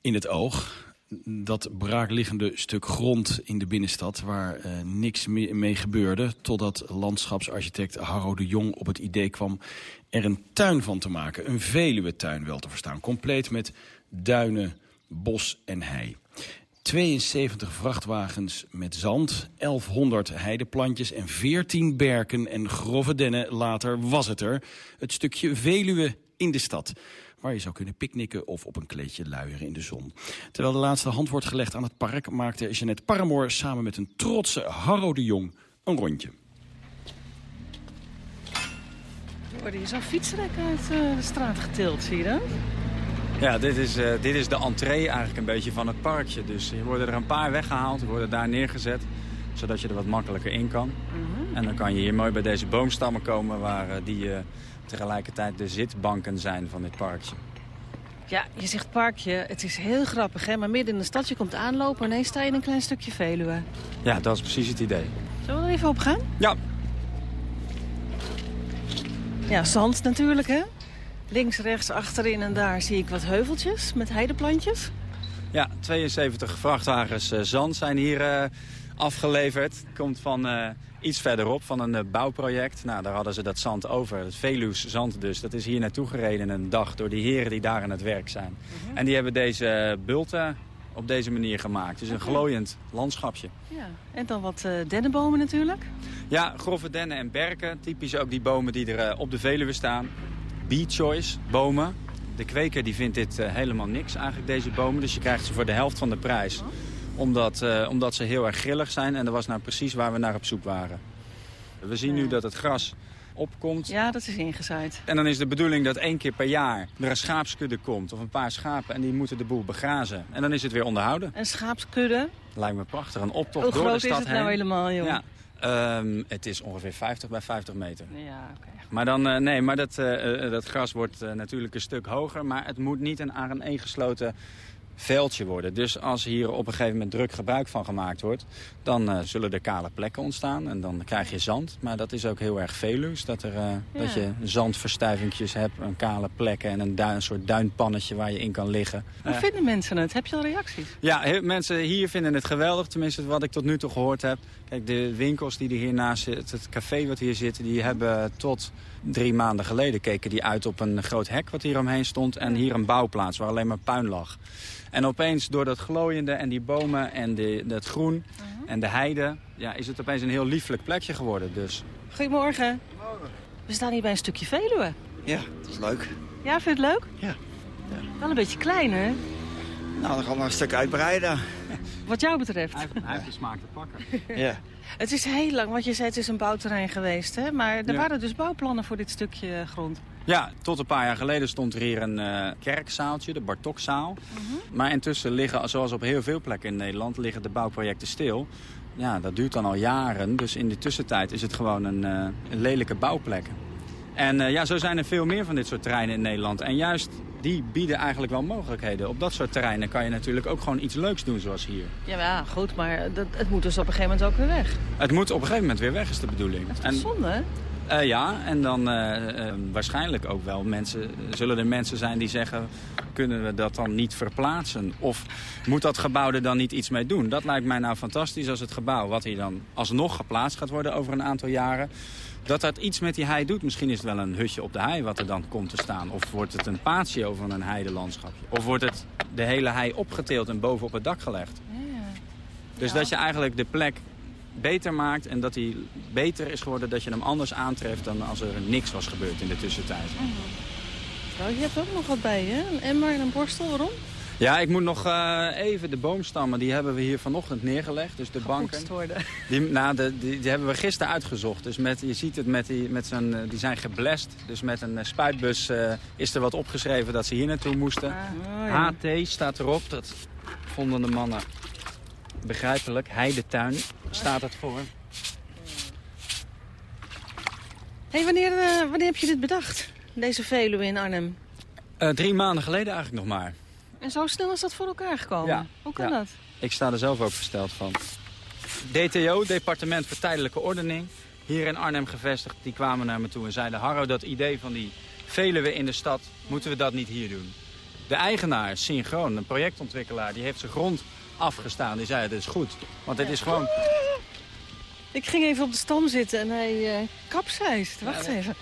in het oog. Dat braakliggende stuk grond in de binnenstad waar uh, niks mee gebeurde... totdat landschapsarchitect Harro de Jong op het idee kwam er een tuin van te maken. Een Veluwe-tuin wel te verstaan. Compleet met duinen, bos en hei. 72 vrachtwagens met zand, 1100 heideplantjes en 14 berken en grove dennen. Later was het er, het stukje Veluwe in de stad waar je zou kunnen picknicken of op een kleedje luieren in de zon. Terwijl de laatste hand wordt gelegd aan het park... maakte Jeanette Paramoor samen met een trotse Harro de Jong een rondje. Er is zo'n fietsrek uit uh, de straat getild, zie je dat? Ja, dit is, uh, dit is de entree eigenlijk een beetje van het parkje. Dus er worden er een paar weggehaald, worden daar neergezet zodat je er wat makkelijker in kan. Mm -hmm. En dan kan je hier mooi bij deze boomstammen komen... waar uh, die uh, tegelijkertijd de zitbanken zijn van dit parkje. Ja, je zegt parkje. Het is heel grappig, hè? Maar midden in de stad, je komt aanlopen... en ineens sta je in een klein stukje Veluwe. Ja, dat is precies het idee. Zullen we er even op gaan? Ja. Ja, zand natuurlijk, hè? Links, rechts, achterin en daar zie ik wat heuveltjes met heideplantjes. Ja, 72 vrachtwagens uh, zand zijn hier uh, afgeleverd. Komt van uh, iets verderop, van een bouwproject. Nou, daar hadden ze dat zand over, het Veluws zand dus. Dat is hier naartoe gereden een dag door die heren die daar aan het werk zijn. -huh. En die hebben deze bulten op deze manier gemaakt. Dus een okay. glooiend landschapje. Ja, en dan wat dennenbomen natuurlijk. Ja, grove dennen en berken. Typisch ook die bomen die er op de Veluwe staan. Bee-choice bomen. De kweker die vindt dit uh, helemaal niks, eigenlijk deze bomen. Dus je krijgt ze voor de helft van de prijs. Omdat, uh, omdat ze heel erg grillig zijn. En dat was nou precies waar we naar op zoek waren. We zien nu dat het gras opkomt. Ja, dat is ingezaaid. En dan is de bedoeling dat één keer per jaar er een schaapskudde komt. Of een paar schapen. En die moeten de boel begrazen. En dan is het weer onderhouden. Een schaapskudde? Lijkt me prachtig. Een optocht Hoe door de groot stad is het heen. nou helemaal, joh? Ja. Um, het is ongeveer 50 bij 50 meter. Ja, oké. Okay. Maar, dan, uh, nee, maar dat, uh, dat gras wordt uh, natuurlijk een stuk hoger. Maar het moet niet een aan een gesloten veldje worden. Dus als hier op een gegeven moment druk gebruik van gemaakt wordt... dan uh, zullen er kale plekken ontstaan en dan krijg je zand. Maar dat is ook heel erg Veluws. Dat, er, uh, ja. dat je zandverstuivingjes hebt, een kale plekken... en een, duin, een soort duinpannetje waar je in kan liggen. Hoe uh, vinden mensen het? Heb je al reacties? Ja, mensen hier vinden het geweldig. Tenminste, wat ik tot nu toe gehoord heb. Kijk, de winkels die er hiernaast zitten, het café wat hier zit... die hebben tot drie maanden geleden keken die uit op een groot hek wat hier omheen stond... en hier een bouwplaats waar alleen maar puin lag. En opeens door dat glooiende en die bomen en de, dat groen uh -huh. en de heide... Ja, is het opeens een heel lieflijk plekje geworden. Dus. Goedemorgen. Goedemorgen. We staan hier bij een stukje Veluwe. Ja, dat is leuk. Ja, vind je het leuk? Ja. ja. Wel een beetje klein, hè? Nou, dan gaan we een stuk uitbreiden. Wat jou betreft. Hij, hij heeft de smaak te pakken. (laughs) ja. Het is heel lang, want je zei het is een bouwterrein geweest, hè? Maar er ja. waren dus bouwplannen voor dit stukje grond. Ja, tot een paar jaar geleden stond er hier een uh, kerkzaaltje, de Bartokzaal. Uh -huh. Maar intussen liggen, zoals op heel veel plekken in Nederland, liggen de bouwprojecten stil. Ja, dat duurt dan al jaren. Dus in de tussentijd is het gewoon een, uh, een lelijke bouwplek. En uh, ja, zo zijn er veel meer van dit soort terreinen in Nederland. En juist die bieden eigenlijk wel mogelijkheden. Op dat soort terreinen kan je natuurlijk ook gewoon iets leuks doen zoals hier. Ja, ja goed, maar dat, het moet dus op een gegeven moment ook weer weg. Het moet op een gegeven moment weer weg, is de bedoeling. Dat is en, zonde, hè? Uh, ja, en dan uh, uh, waarschijnlijk ook wel mensen, zullen er mensen zijn die zeggen... kunnen we dat dan niet verplaatsen? Of moet dat gebouw er dan niet iets mee doen? Dat lijkt mij nou fantastisch als het gebouw wat hier dan alsnog geplaatst gaat worden over een aantal jaren... dat dat iets met die hei doet. Misschien is het wel een hutje op de hei wat er dan komt te staan. Of wordt het een patio van een heidelandschapje. Of wordt het de hele hei opgeteeld en boven op het dak gelegd. Ja. Dus ja. dat je eigenlijk de plek beter maakt en dat hij beter is geworden dat je hem anders aantreft dan als er niks was gebeurd in de tussentijd. Oh, je hebt ook nog wat bij je, een emmer en een borstel, waarom? Ja, ik moet nog uh, even de boomstammen, die hebben we hier vanochtend neergelegd. Dus de banken. Worden. (laughs) Die, nou, de, die, die, hebben we gisteren uitgezocht. Dus met, je ziet het, met die, met zijn, die zijn geblest. Dus met een spuitbus uh, is er wat opgeschreven dat ze hier naartoe moesten. Ah, oh, ja. HT staat erop, dat vonden de mannen begrijpelijk. Heidetuin staat het voor. hey, wanneer, uh, wanneer heb je dit bedacht? Deze Veluwe in Arnhem? Uh, drie maanden geleden eigenlijk nog maar. En zo snel is dat voor elkaar gekomen? Ja. Hoe kan ja. dat? Ik sta er zelf ook versteld van. DTO, Departement voor Tijdelijke Ordening, hier in Arnhem gevestigd, die kwamen naar me toe en zeiden... Harro, dat idee van die Veluwe in de stad, moeten we dat niet hier doen? De eigenaar, Synchroon, een projectontwikkelaar, die heeft zijn grond afgestaan. Die zei, dat is goed, want het is gewoon... Ik ging even op de stam zitten en hij uh, kapseist. Wacht Ja, even.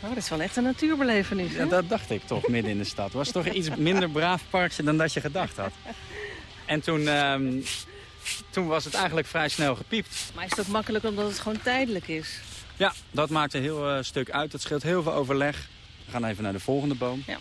Oh, dat is wel echt een natuurbelevenis? Ja, dat dacht ik toch, midden in de stad. Het was toch iets minder braaf parkje dan dat je gedacht had. En toen, ehm, toen was het eigenlijk vrij snel gepiept. Maar is het ook makkelijk omdat het gewoon tijdelijk is? Ja, dat maakt een heel eh, stuk uit. Het scheelt heel veel overleg. We gaan even naar de volgende boom. Ja.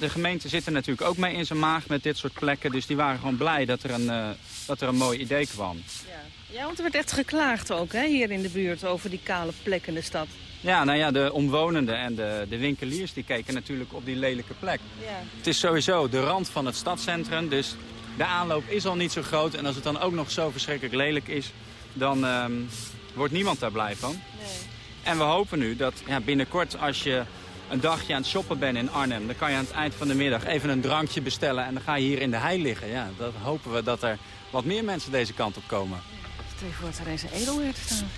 De gemeente zit er natuurlijk ook mee in zijn maag met dit soort plekken. Dus die waren gewoon blij dat er een, uh, dat er een mooi idee kwam. Ja. ja, want er werd echt geklaagd ook, hè, hier in de buurt, over die kale plek in de stad. Ja, nou ja, de omwonenden en de, de winkeliers die keken natuurlijk op die lelijke plek. Ja. Het is sowieso de rand van het stadscentrum, dus de aanloop is al niet zo groot. En als het dan ook nog zo verschrikkelijk lelijk is, dan um, wordt niemand daar blij van. Nee. En we hopen nu dat ja, binnenkort als je een dagje aan het shoppen bent in Arnhem... dan kan je aan het eind van de middag even een drankje bestellen... en dan ga je hier in de hei liggen. Ja, dan hopen we dat er wat meer mensen deze kant op komen. Stel je voor dat er deze edelhert staan.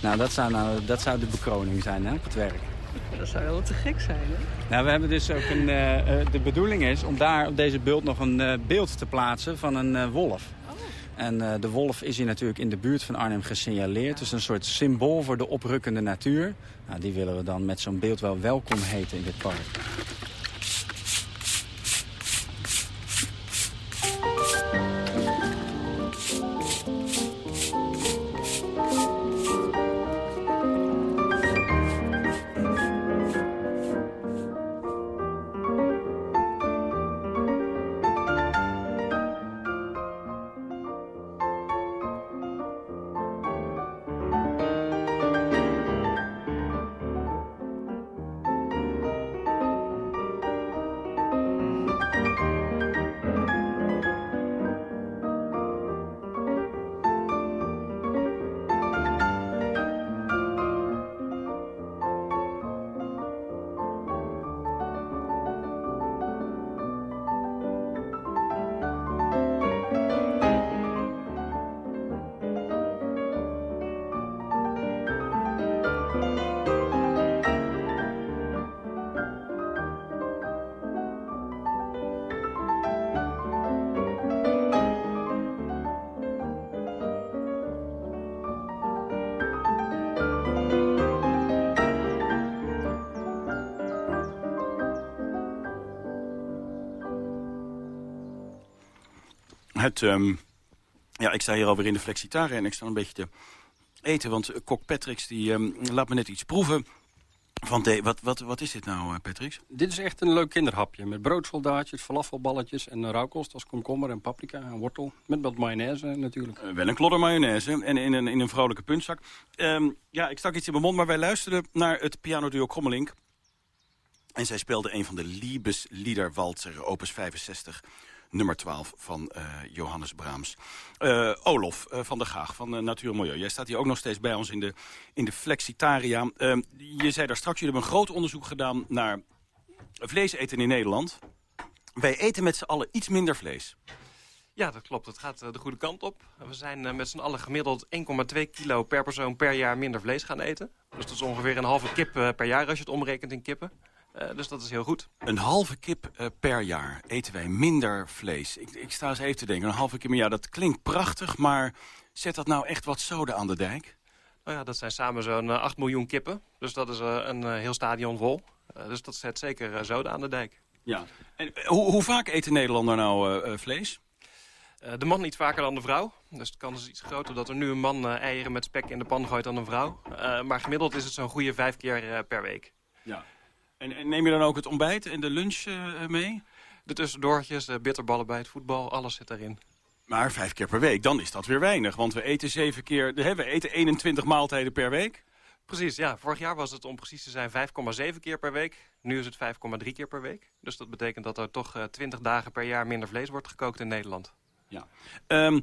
Nou, dat zou, nou, dat zou de bekroning zijn hè, op het werk. Dat zou wel te gek zijn, hè? Nou, we hebben dus ook een... Uh, uh, de bedoeling is om daar op deze beeld nog een uh, beeld te plaatsen van een wolf. En de wolf is hier natuurlijk in de buurt van Arnhem gesignaleerd. Dus een soort symbool voor de oprukkende natuur. Nou, die willen we dan met zo'n beeld wel welkom heten in dit park. Het, um, ja, ik sta hier alweer in de Flexitare en ik sta een beetje te eten. Want kok Patricks die, um, laat me net iets proeven. Van de, wat, wat, wat is dit nou, Patricks? Dit is echt een leuk kinderhapje. Met broodsoldaatjes, falafelballetjes en rauwkost als komkommer en paprika en wortel. Met wat mayonaise natuurlijk. Uh, wel een klodder mayonaise en in een, in een vrolijke puntzak. Um, ja, ik stak iets in mijn mond, maar wij luisterden naar het pianoduo Krommelink. En zij speelde een van de Liebesliederwalzer, opus 65 nummer 12 van uh, Johannes Brahms. Uh, Olof uh, van der Gaag van Natuur en Milieu. Jij staat hier ook nog steeds bij ons in de, in de Flexitaria. je zei daar straks, jullie hebben een groot onderzoek gedaan naar vlees eten in Nederland. Wij eten met z'n allen iets minder vlees. Ja, dat klopt. Het gaat de goede kant op. We zijn met z'n allen gemiddeld 1,2 kilo per persoon per jaar minder vlees gaan eten. Dus dat is ongeveer een halve kip per jaar als je het omrekent in kippen. Uh, dus dat is heel goed. Een halve kip uh, per jaar eten wij minder vlees. Ik, ik sta eens even te denken, een halve kip per jaar, dat klinkt prachtig... maar zet dat nou echt wat zoden aan de dijk? Nou ja, dat zijn samen zo'n uh, 8 miljoen kippen. Dus dat is een heel stadion vol. dus dat zet zeker zoden aan de dijk. Ja. En hoe, hoe vaak eet de Nederlander nou vlees? de man niet vaker dan de vrouw. Dus de kans is iets groter dat er nu een man eieren met spek in de pan gooit dan een vrouw. maar gemiddeld is het zo'n goede vijf keer per week. Ja. En, en, neem je dan ook het ontbijt en de lunch uh, mee? De tussendoortjes, de bitterballen bij het voetbal, alles zit erin. Maar vijf keer per week, dan is dat weer weinig. Want we eten zeven keer, hè, we eten 21 maaltijden per week. Precies, ja. Vorig jaar was het om precies te zijn 5,7 keer per week. Nu is het 5,3 keer per week. Dus dat betekent dat er toch uh, 20 dagen per jaar minder vlees wordt gekookt in Nederland. Ja. Um,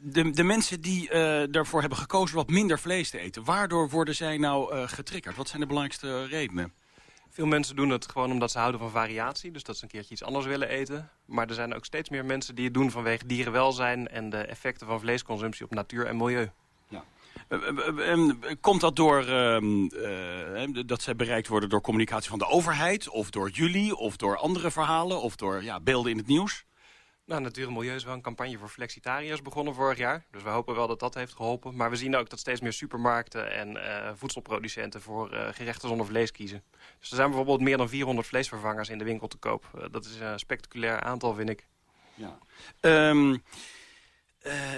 de, de mensen die uh, ervoor hebben gekozen wat minder vlees te eten... waardoor worden zij nou uh, getriggerd? Wat zijn de belangrijkste redenen? Veel mensen doen het gewoon omdat ze houden van variatie. Dus dat ze een keertje iets anders willen eten. Maar er zijn ook steeds meer mensen die het doen vanwege dierenwelzijn... en de effecten van vleesconsumptie op natuur en milieu. Ja. Uh, komt dat door uh, dat zij bereikt worden door communicatie van de overheid... of door jullie, of door andere verhalen... of door ja, beelden in het nieuws? Nou, Natuur en Milieu is wel een campagne voor flexitariërs begonnen vorig jaar. Dus we hopen wel dat dat heeft geholpen. Maar we zien ook dat steeds meer supermarkten en uh, voedselproducenten voor uh, gerechten zonder vlees kiezen. Dus er zijn bijvoorbeeld meer dan 400 vleesvervangers in de winkel te koop. Uh, dat is een spectaculair aantal, vind ik. Ja. Um,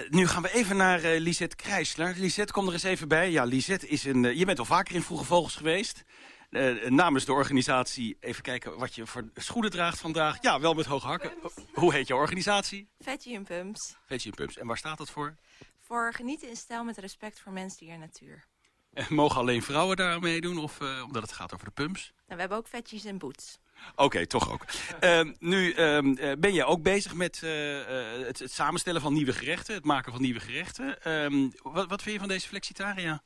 nu gaan we even naar Lisette Krijsler. Lisette, kom er eens even bij. Ja, Lisette is een... je bent al vaker in Vroege Vogels geweest. Uh, namens de organisatie, even kijken wat je voor schoenen draagt vandaag. Ja, wel met hoge hakken. Hoe heet jouw organisatie? Veggie and Pumps. And Pumps. En waar staat dat voor? Voor genieten in stijl met respect voor mens, dier en natuur. En mogen alleen vrouwen daar meedoen of uh, omdat het gaat over de pumps? Nou, we hebben ook veggies en boots. Oké, okay, toch ook. uh, (laughs) nu uh, ben je ook bezig met het, het, samenstellen van nieuwe gerechten, het maken van nieuwe gerechten. Ehm, wat, wat vind je van deze flexitaria?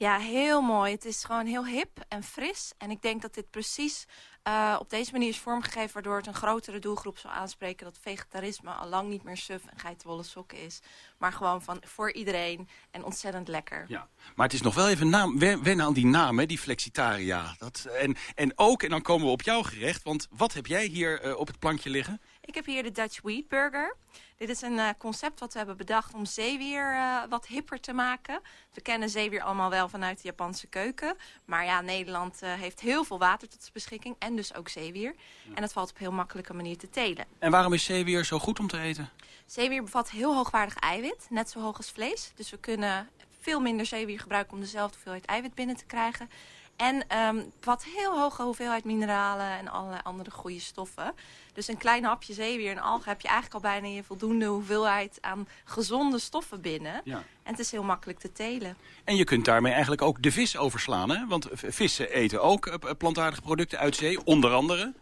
Ja, heel mooi. Het is gewoon heel hip en fris. En ik denk dat dit precies uh, op deze manier is vormgegeven... waardoor het een grotere doelgroep zal aanspreken... dat vegetarisme al lang niet meer suf en geitenwolle sokken is. Maar gewoon van voor iedereen en ontzettend lekker. Ja, maar het is nog wel even naam, wennen aan die naam, hè, die flexitaria. Dat, en, en ook, en dan komen we op jouw gerecht... want wat heb jij hier uh, op het plankje liggen? Ik heb hier de Dutch Wheat Burger. Dit is een uh, concept wat we hebben bedacht om zeewier uh, wat hipper te maken. We kennen zeewier allemaal wel vanuit de Japanse keuken. Maar ja, Nederland uh, heeft heel veel water tot zijn beschikking. En dus ook zeewier. Ja. En dat valt op heel makkelijke manier te telen. En waarom is zeewier zo goed om te eten? Zeewier bevat heel hoogwaardig eiwit. Net zo hoog als vlees. Dus we kunnen veel minder zeewier gebruiken om dezelfde hoeveelheid eiwit binnen te krijgen. En um, wat heel hoge hoeveelheid mineralen en allerlei andere goede stoffen. Dus een klein hapje zeewier en algen heb je eigenlijk al bijna je voldoende hoeveelheid aan gezonde stoffen binnen. Ja. En het is heel makkelijk te telen. En je kunt daarmee eigenlijk ook de vis overslaan, hè? Want vissen eten ook plantaardige producten uit zee, onder andere.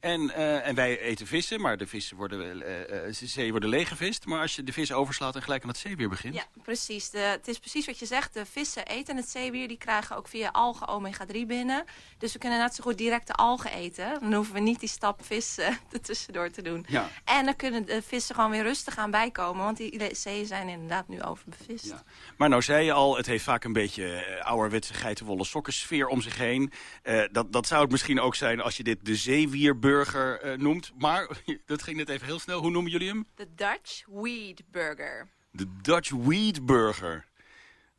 En, uh, en wij eten vissen, maar de vissen worden, uh, uh, zee worden leeggevist. Maar als je de vis overslaat en gelijk aan het zeewier begint... Ja, precies. De, het is precies wat je zegt. De vissen eten het zeewier. Die krijgen ook via algen omega-3 binnen. Dus we kunnen net zo goed direct de algen eten. Dan hoeven we niet die stap vissen (laughs) ertussendoor te doen. Ja. En dan kunnen de vissen gewoon weer rustig aan bijkomen. Want die zeeën zijn inderdaad nu overbevist. Ja. Maar nou zei je al, het heeft vaak een beetje ouderwetse geitenwolle sokken sfeer om zich heen. dat, dat zou het misschien ook zijn als je dit de zeewier burger uh, noemt. Maar, (laughs) dat ging net even heel snel. Hoe noemen jullie hem? De Dutch Weed Burger. De Dutch Weed Burger.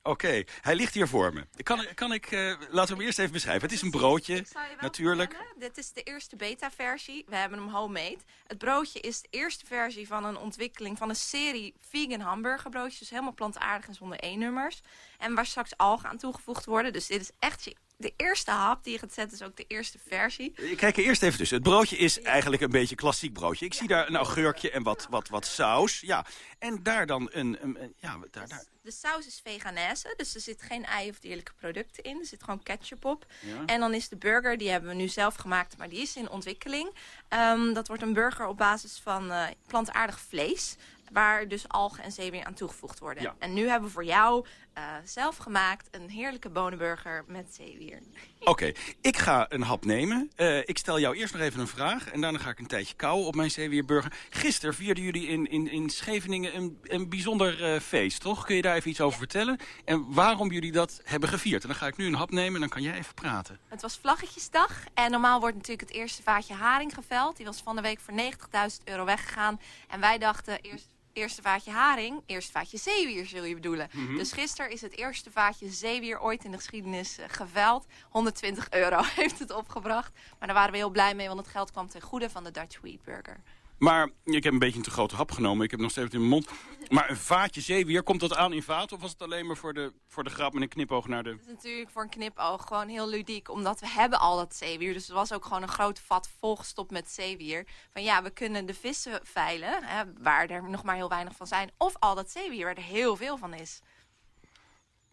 Oké, okay. hij ligt hier voor me. Kan, kan ik, uh, laten we hem eerst even beschrijven. Het is een broodje, natuurlijk. Vertellen. Dit is de eerste beta-versie. We hebben hem homemade. Het broodje is de eerste versie van een ontwikkeling van een serie vegan hamburgerbroodjes. Dus helemaal plantaardig en zonder E-nummers. En waar straks algen aan toegevoegd worden. Dus dit is echt de eerste hap die je gaat zetten is ook de eerste versie. Ik kijk er eerst even tussen. Het broodje is eigenlijk een beetje klassiek broodje. Ik zie daar een augurkje en wat, wat, wat saus. Ja. En daar dan een... een, ja, daar, daar. De saus is veganese, dus er zit geen ei of dierlijke producten in. Er zit gewoon ketchup op. Ja. En dan is de burger, die hebben we nu zelf gemaakt, maar die is in ontwikkeling. Um, dat wordt een burger op basis van uh, plantaardig vlees waar dus algen en zeewier aan toegevoegd worden. Ja. En nu hebben we voor jou uh, zelf gemaakt een heerlijke bonenburger met zeewier. Oké, okay, ik ga een hap nemen. Uh, ik stel jou eerst nog even een vraag en daarna ga ik een tijdje kauwen op mijn zeewierburger. Gisteren vierden jullie in, in, in Scheveningen een, een bijzonder uh, feest, toch? Kun je daar even iets over vertellen? En waarom jullie dat hebben gevierd? En dan ga ik nu een hap nemen en dan kan jij even praten. Het was Vlaggetjesdag en normaal wordt natuurlijk het eerste vaatje haring geveld. Die was van de week voor 90.000 euro weggegaan. En wij dachten eerst eerste vaatje haring, eerste vaatje zeewier zul je bedoelen. Mm -hmm. Dus gisteren is het eerste vaatje zeewier ooit in de geschiedenis uh, geveld. 120 euro (laughs) heeft het opgebracht. Maar daar waren we heel blij mee, want het geld kwam ten goede van de Dutch Wheat Burger. Maar ik heb een beetje een te grote hap genomen. Ik heb nog steeds in mijn mond. Maar een vaatje zeewier, komt dat aan in vaat? Of was het alleen maar voor de, voor de grap met een knipoog naar de... Het is natuurlijk voor een knipoog gewoon heel ludiek, omdat we hebben al dat zeewier. Dus er was ook gewoon een groot vat volgestopt met zeewier. Van ja, we kunnen de vissen veilen, hè, waar er nog maar heel weinig van zijn. Of al dat zeewier, waar er heel veel van is.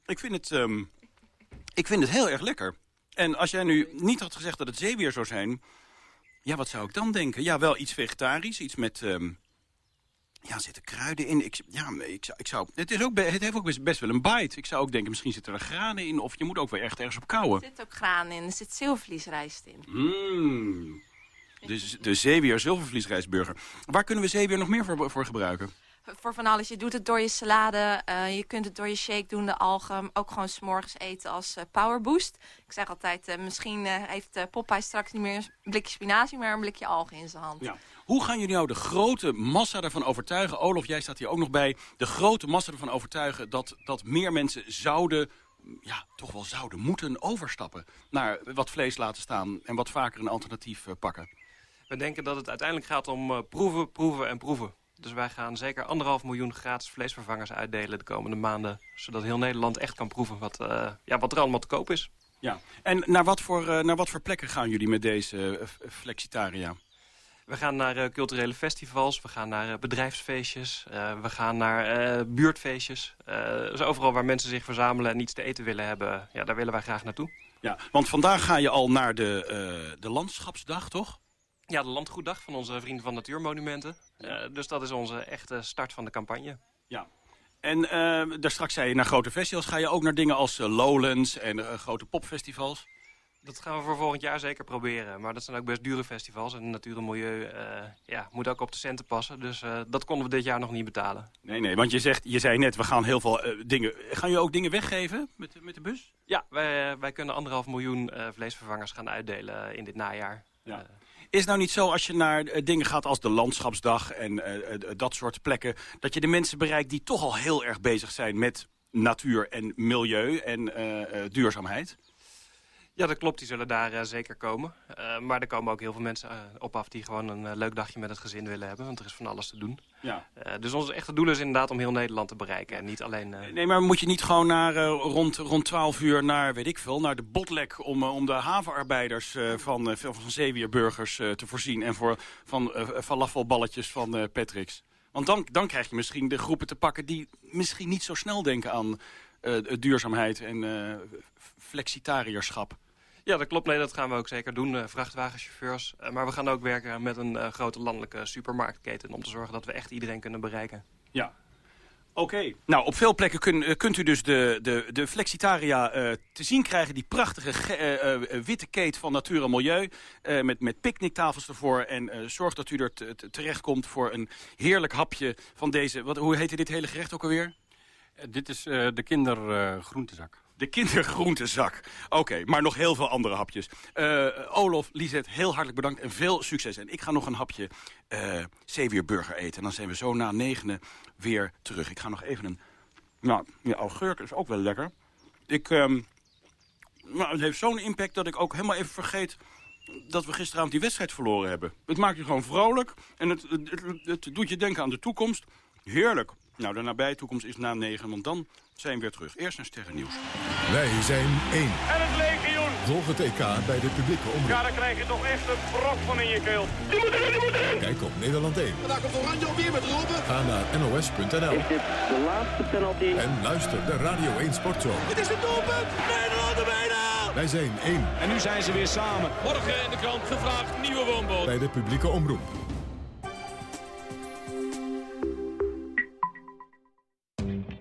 Ik vind het, ehm, ik vind het heel erg lekker. En als jij nu niet had gezegd dat het zeewier zou zijn... Ja, wat zou ik dan denken? Ja, wel iets vegetarisch, iets met... ehm, ja, zitten kruiden in. Ik, ja, ik, zou- ik zou, het, is ook, het heeft ook best, best wel een bite. Ik zou ook denken, misschien zitten er granen in... of je moet ook weer echt ergens op kouwen. Er zit ook graan in, er zit zilvervliesrijst in. Mm. Dus de zeewier zilvervliesrijstburger. Waar kunnen we zeewier nog meer voor, voor gebruiken? Voor van alles. Je doet het door je salade, eh, je kunt het door je shake doen, de algen. Ook gewoon s'morgens eten als eh, power boost. Ik zeg altijd, eh, misschien eh, heeft eh, Popeye straks niet meer een blikje spinazie, maar een blikje algen in zijn hand. Ja. Hoe gaan jullie nou de grote massa ervan overtuigen... Olof, jij staat hier ook nog bij... de grote massa ervan overtuigen dat, dat meer mensen zouden... ja, toch wel zouden moeten overstappen... naar wat vlees laten staan... en wat vaker een alternatief eh, pakken? We denken dat het uiteindelijk gaat om eh, proeven, proeven en proeven. Dus wij gaan zeker anderhalf miljoen gratis vleesvervangers uitdelen de komende maanden. Zodat heel Nederland echt kan proeven wat, eh, ja, wat er allemaal te koop is. Ja. En naar wat voor, eh, naar wat voor plekken gaan jullie met deze eh, Flexitaria? We gaan naar culturele festivals, we gaan naar bedrijfsfeestjes, we gaan naar buurtfeestjes. Dus overal waar mensen zich verzamelen en iets te eten willen hebben, ja, daar willen wij graag naartoe. Ja, want vandaag ga je al naar de, de Landschapsdag, toch? Ja, de Landgoeddag van onze Vrienden van Natuurmonumenten. Eh, dus dat is onze echte start van de campagne. Ja. En eh, daar straks zei je naar grote festivals. Ga je ook naar dingen als eh, Lowlands en grote popfestivals? Dat gaan we voor volgend jaar zeker proberen. Maar dat zijn ook best dure festivals. En natuur en milieu ja, moet ook op de centen passen. Dus dat konden we dit jaar nog niet betalen. Nee, nee, want je, zegt, je zei net, we gaan heel veel dingen... Gaan jullie ook dingen weggeven met, de- met de bus? Ja, wij, wij kunnen anderhalf miljoen vleesvervangers gaan uitdelen in dit najaar. Ja. Is nou niet zo als je naar eh, dingen gaat als de Landschapsdag en eh, eh, dat soort plekken... dat je de mensen bereikt die toch al heel erg bezig zijn met natuur en milieu en duurzaamheid? Ja, dat klopt. Die zullen daar eh, zeker komen. Eh, maar er komen ook heel veel mensen eh, op af die gewoon een leuk dagje met het gezin willen hebben. Want er is van alles te doen. Ja. Dus ons echte doel is inderdaad om heel Nederland te bereiken. En niet alleen... Nee, maar moet je niet gewoon naar, rond, rond 12 uur naar, weet ik veel, naar de botlek... om, om de havenarbeiders van, van zeewierburgers te voorzien... en voor, van falafelballetjes van Patrick's? Want dan, dan krijg je misschien de groepen te pakken... die misschien niet zo snel denken aan duurzaamheid en flexitarierschap. Ja, dat klopt. Nee, dat gaan we ook zeker doen. eh, vrachtwagenchauffeurs. Eh, maar we gaan ook werken met een eh, grote landelijke supermarktketen... om te zorgen dat we echt iedereen kunnen bereiken. Ja. Oké. Nou, op veel plekken kun- kunt u dus de, de, de Flexitaria eh, te zien krijgen. Die prachtige ge- eh, eh, witte keet van natuur en milieu. eh, met, met picknicktafels ervoor. En eh, zorg dat u er te- te- terechtkomt voor een heerlijk hapje van deze... Wat, hoe heette dit hele gerecht ook alweer? dit is eh, de kindergroentezak. De kindergroentezak. Oké, maar nog heel veel andere hapjes. Eh Olof, Lisette, heel hartelijk bedankt en veel succes. En ik ga nog een hapje eh zeewierburger eten. En dan zijn we zo na negenen weer terug. Ik ga nog even een... Nou, ja, augurk is ook wel lekker. Ik... ehm, nou, het heeft zo'n impact dat ik ook helemaal even vergeet dat we gisteravond die wedstrijd verloren hebben. Het maakt je gewoon vrolijk en het, het, het, het doet je denken aan de toekomst. Heerlijk. Nou, de nabije toekomst is na negen, want dan zijn we weer terug. Eerst naar Sterrennieuws. Wij zijn één. En het legioen. Volg het EK bij de publieke omroep. Ja, dan krijg je toch echt een brok van in je keel. Die moet erin, die moet erin. Kijk op Nederland 1. Daar komt Oranje alweer met Robben. Ga naar nos.nl. Is dit de laatste penalty? En luister de Radio 1 Sportshow. Het is het doelpunt. Nederland er bijna. Wij zijn één En nu zijn ze weer samen. Morgen in de krant gevraagd nieuwe woonboot. bij de publieke omroep.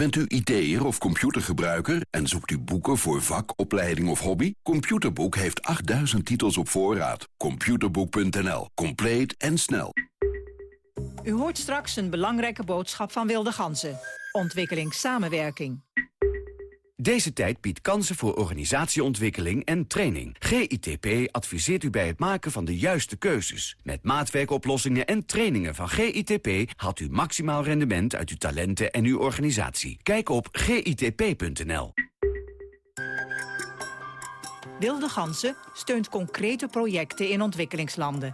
Bent u IT'er of computergebruiker en zoekt u boeken voor vak, opleiding of hobby? Computerboek heeft 8000 titels op voorraad. Computerboek.nl. Compleet en snel. U hoort straks een belangrijke boodschap van Wilde Ganzen. Ontwikkelingssamenwerking. Deze tijd biedt kansen voor organisatieontwikkeling en training. GITP adviseert u bij het maken van de juiste keuzes. Met maatwerkoplossingen en trainingen van GITP... haalt u maximaal rendement uit uw talenten en uw organisatie. Kijk op gitp.nl. Wilde Gansen steunt concrete projecten in ontwikkelingslanden.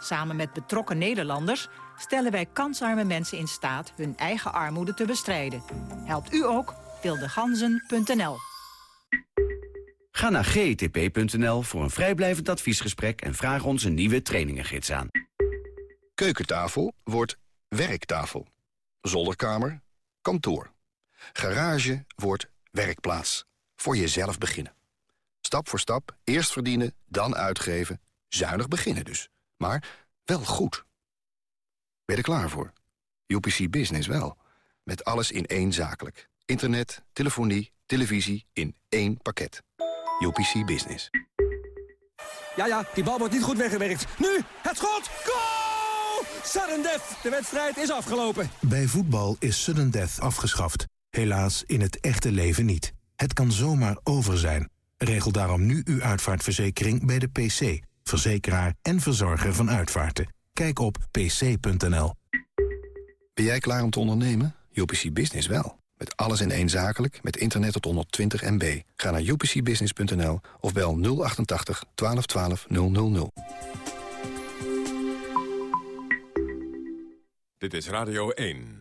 Samen met betrokken Nederlanders stellen wij kansarme mensen in staat... hun eigen armoede te bestrijden. Helpt u ook? wildeganzen.nl Ga naar gitp.nl voor een vrijblijvend adviesgesprek... en vraag ons een nieuwe trainingengids aan. Keukentafel wordt werktafel. Zolderkamer, kantoor. Garage wordt werkplaats. Voor jezelf beginnen. Stap voor stap, eerst verdienen, dan uitgeven. Zuinig beginnen dus. Maar wel goed. Ben je er klaar voor? UPC Business wel. Met alles in één zakelijk. Internet, telefonie, televisie in één pakket. UPC Business. Ja, ja, die bal wordt niet goed weggewerkt. Nu, het schot! Goal! Sudden death! De wedstrijd is afgelopen. Bij voetbal is sudden death afgeschaft. Helaas in het echte leven niet. Het kan zomaar over zijn. Regel daarom nu uw uitvaartverzekering bij de PC. Verzekeraar en verzorger van uitvaarten. Kijk op pc.nl. Ben jij klaar om te ondernemen? UPC Business wel. Met alles in één zakelijk, met internet tot 120 MB. Ga naar upcbusiness.nl of bel 088 1212 000. Dit is Radio 1.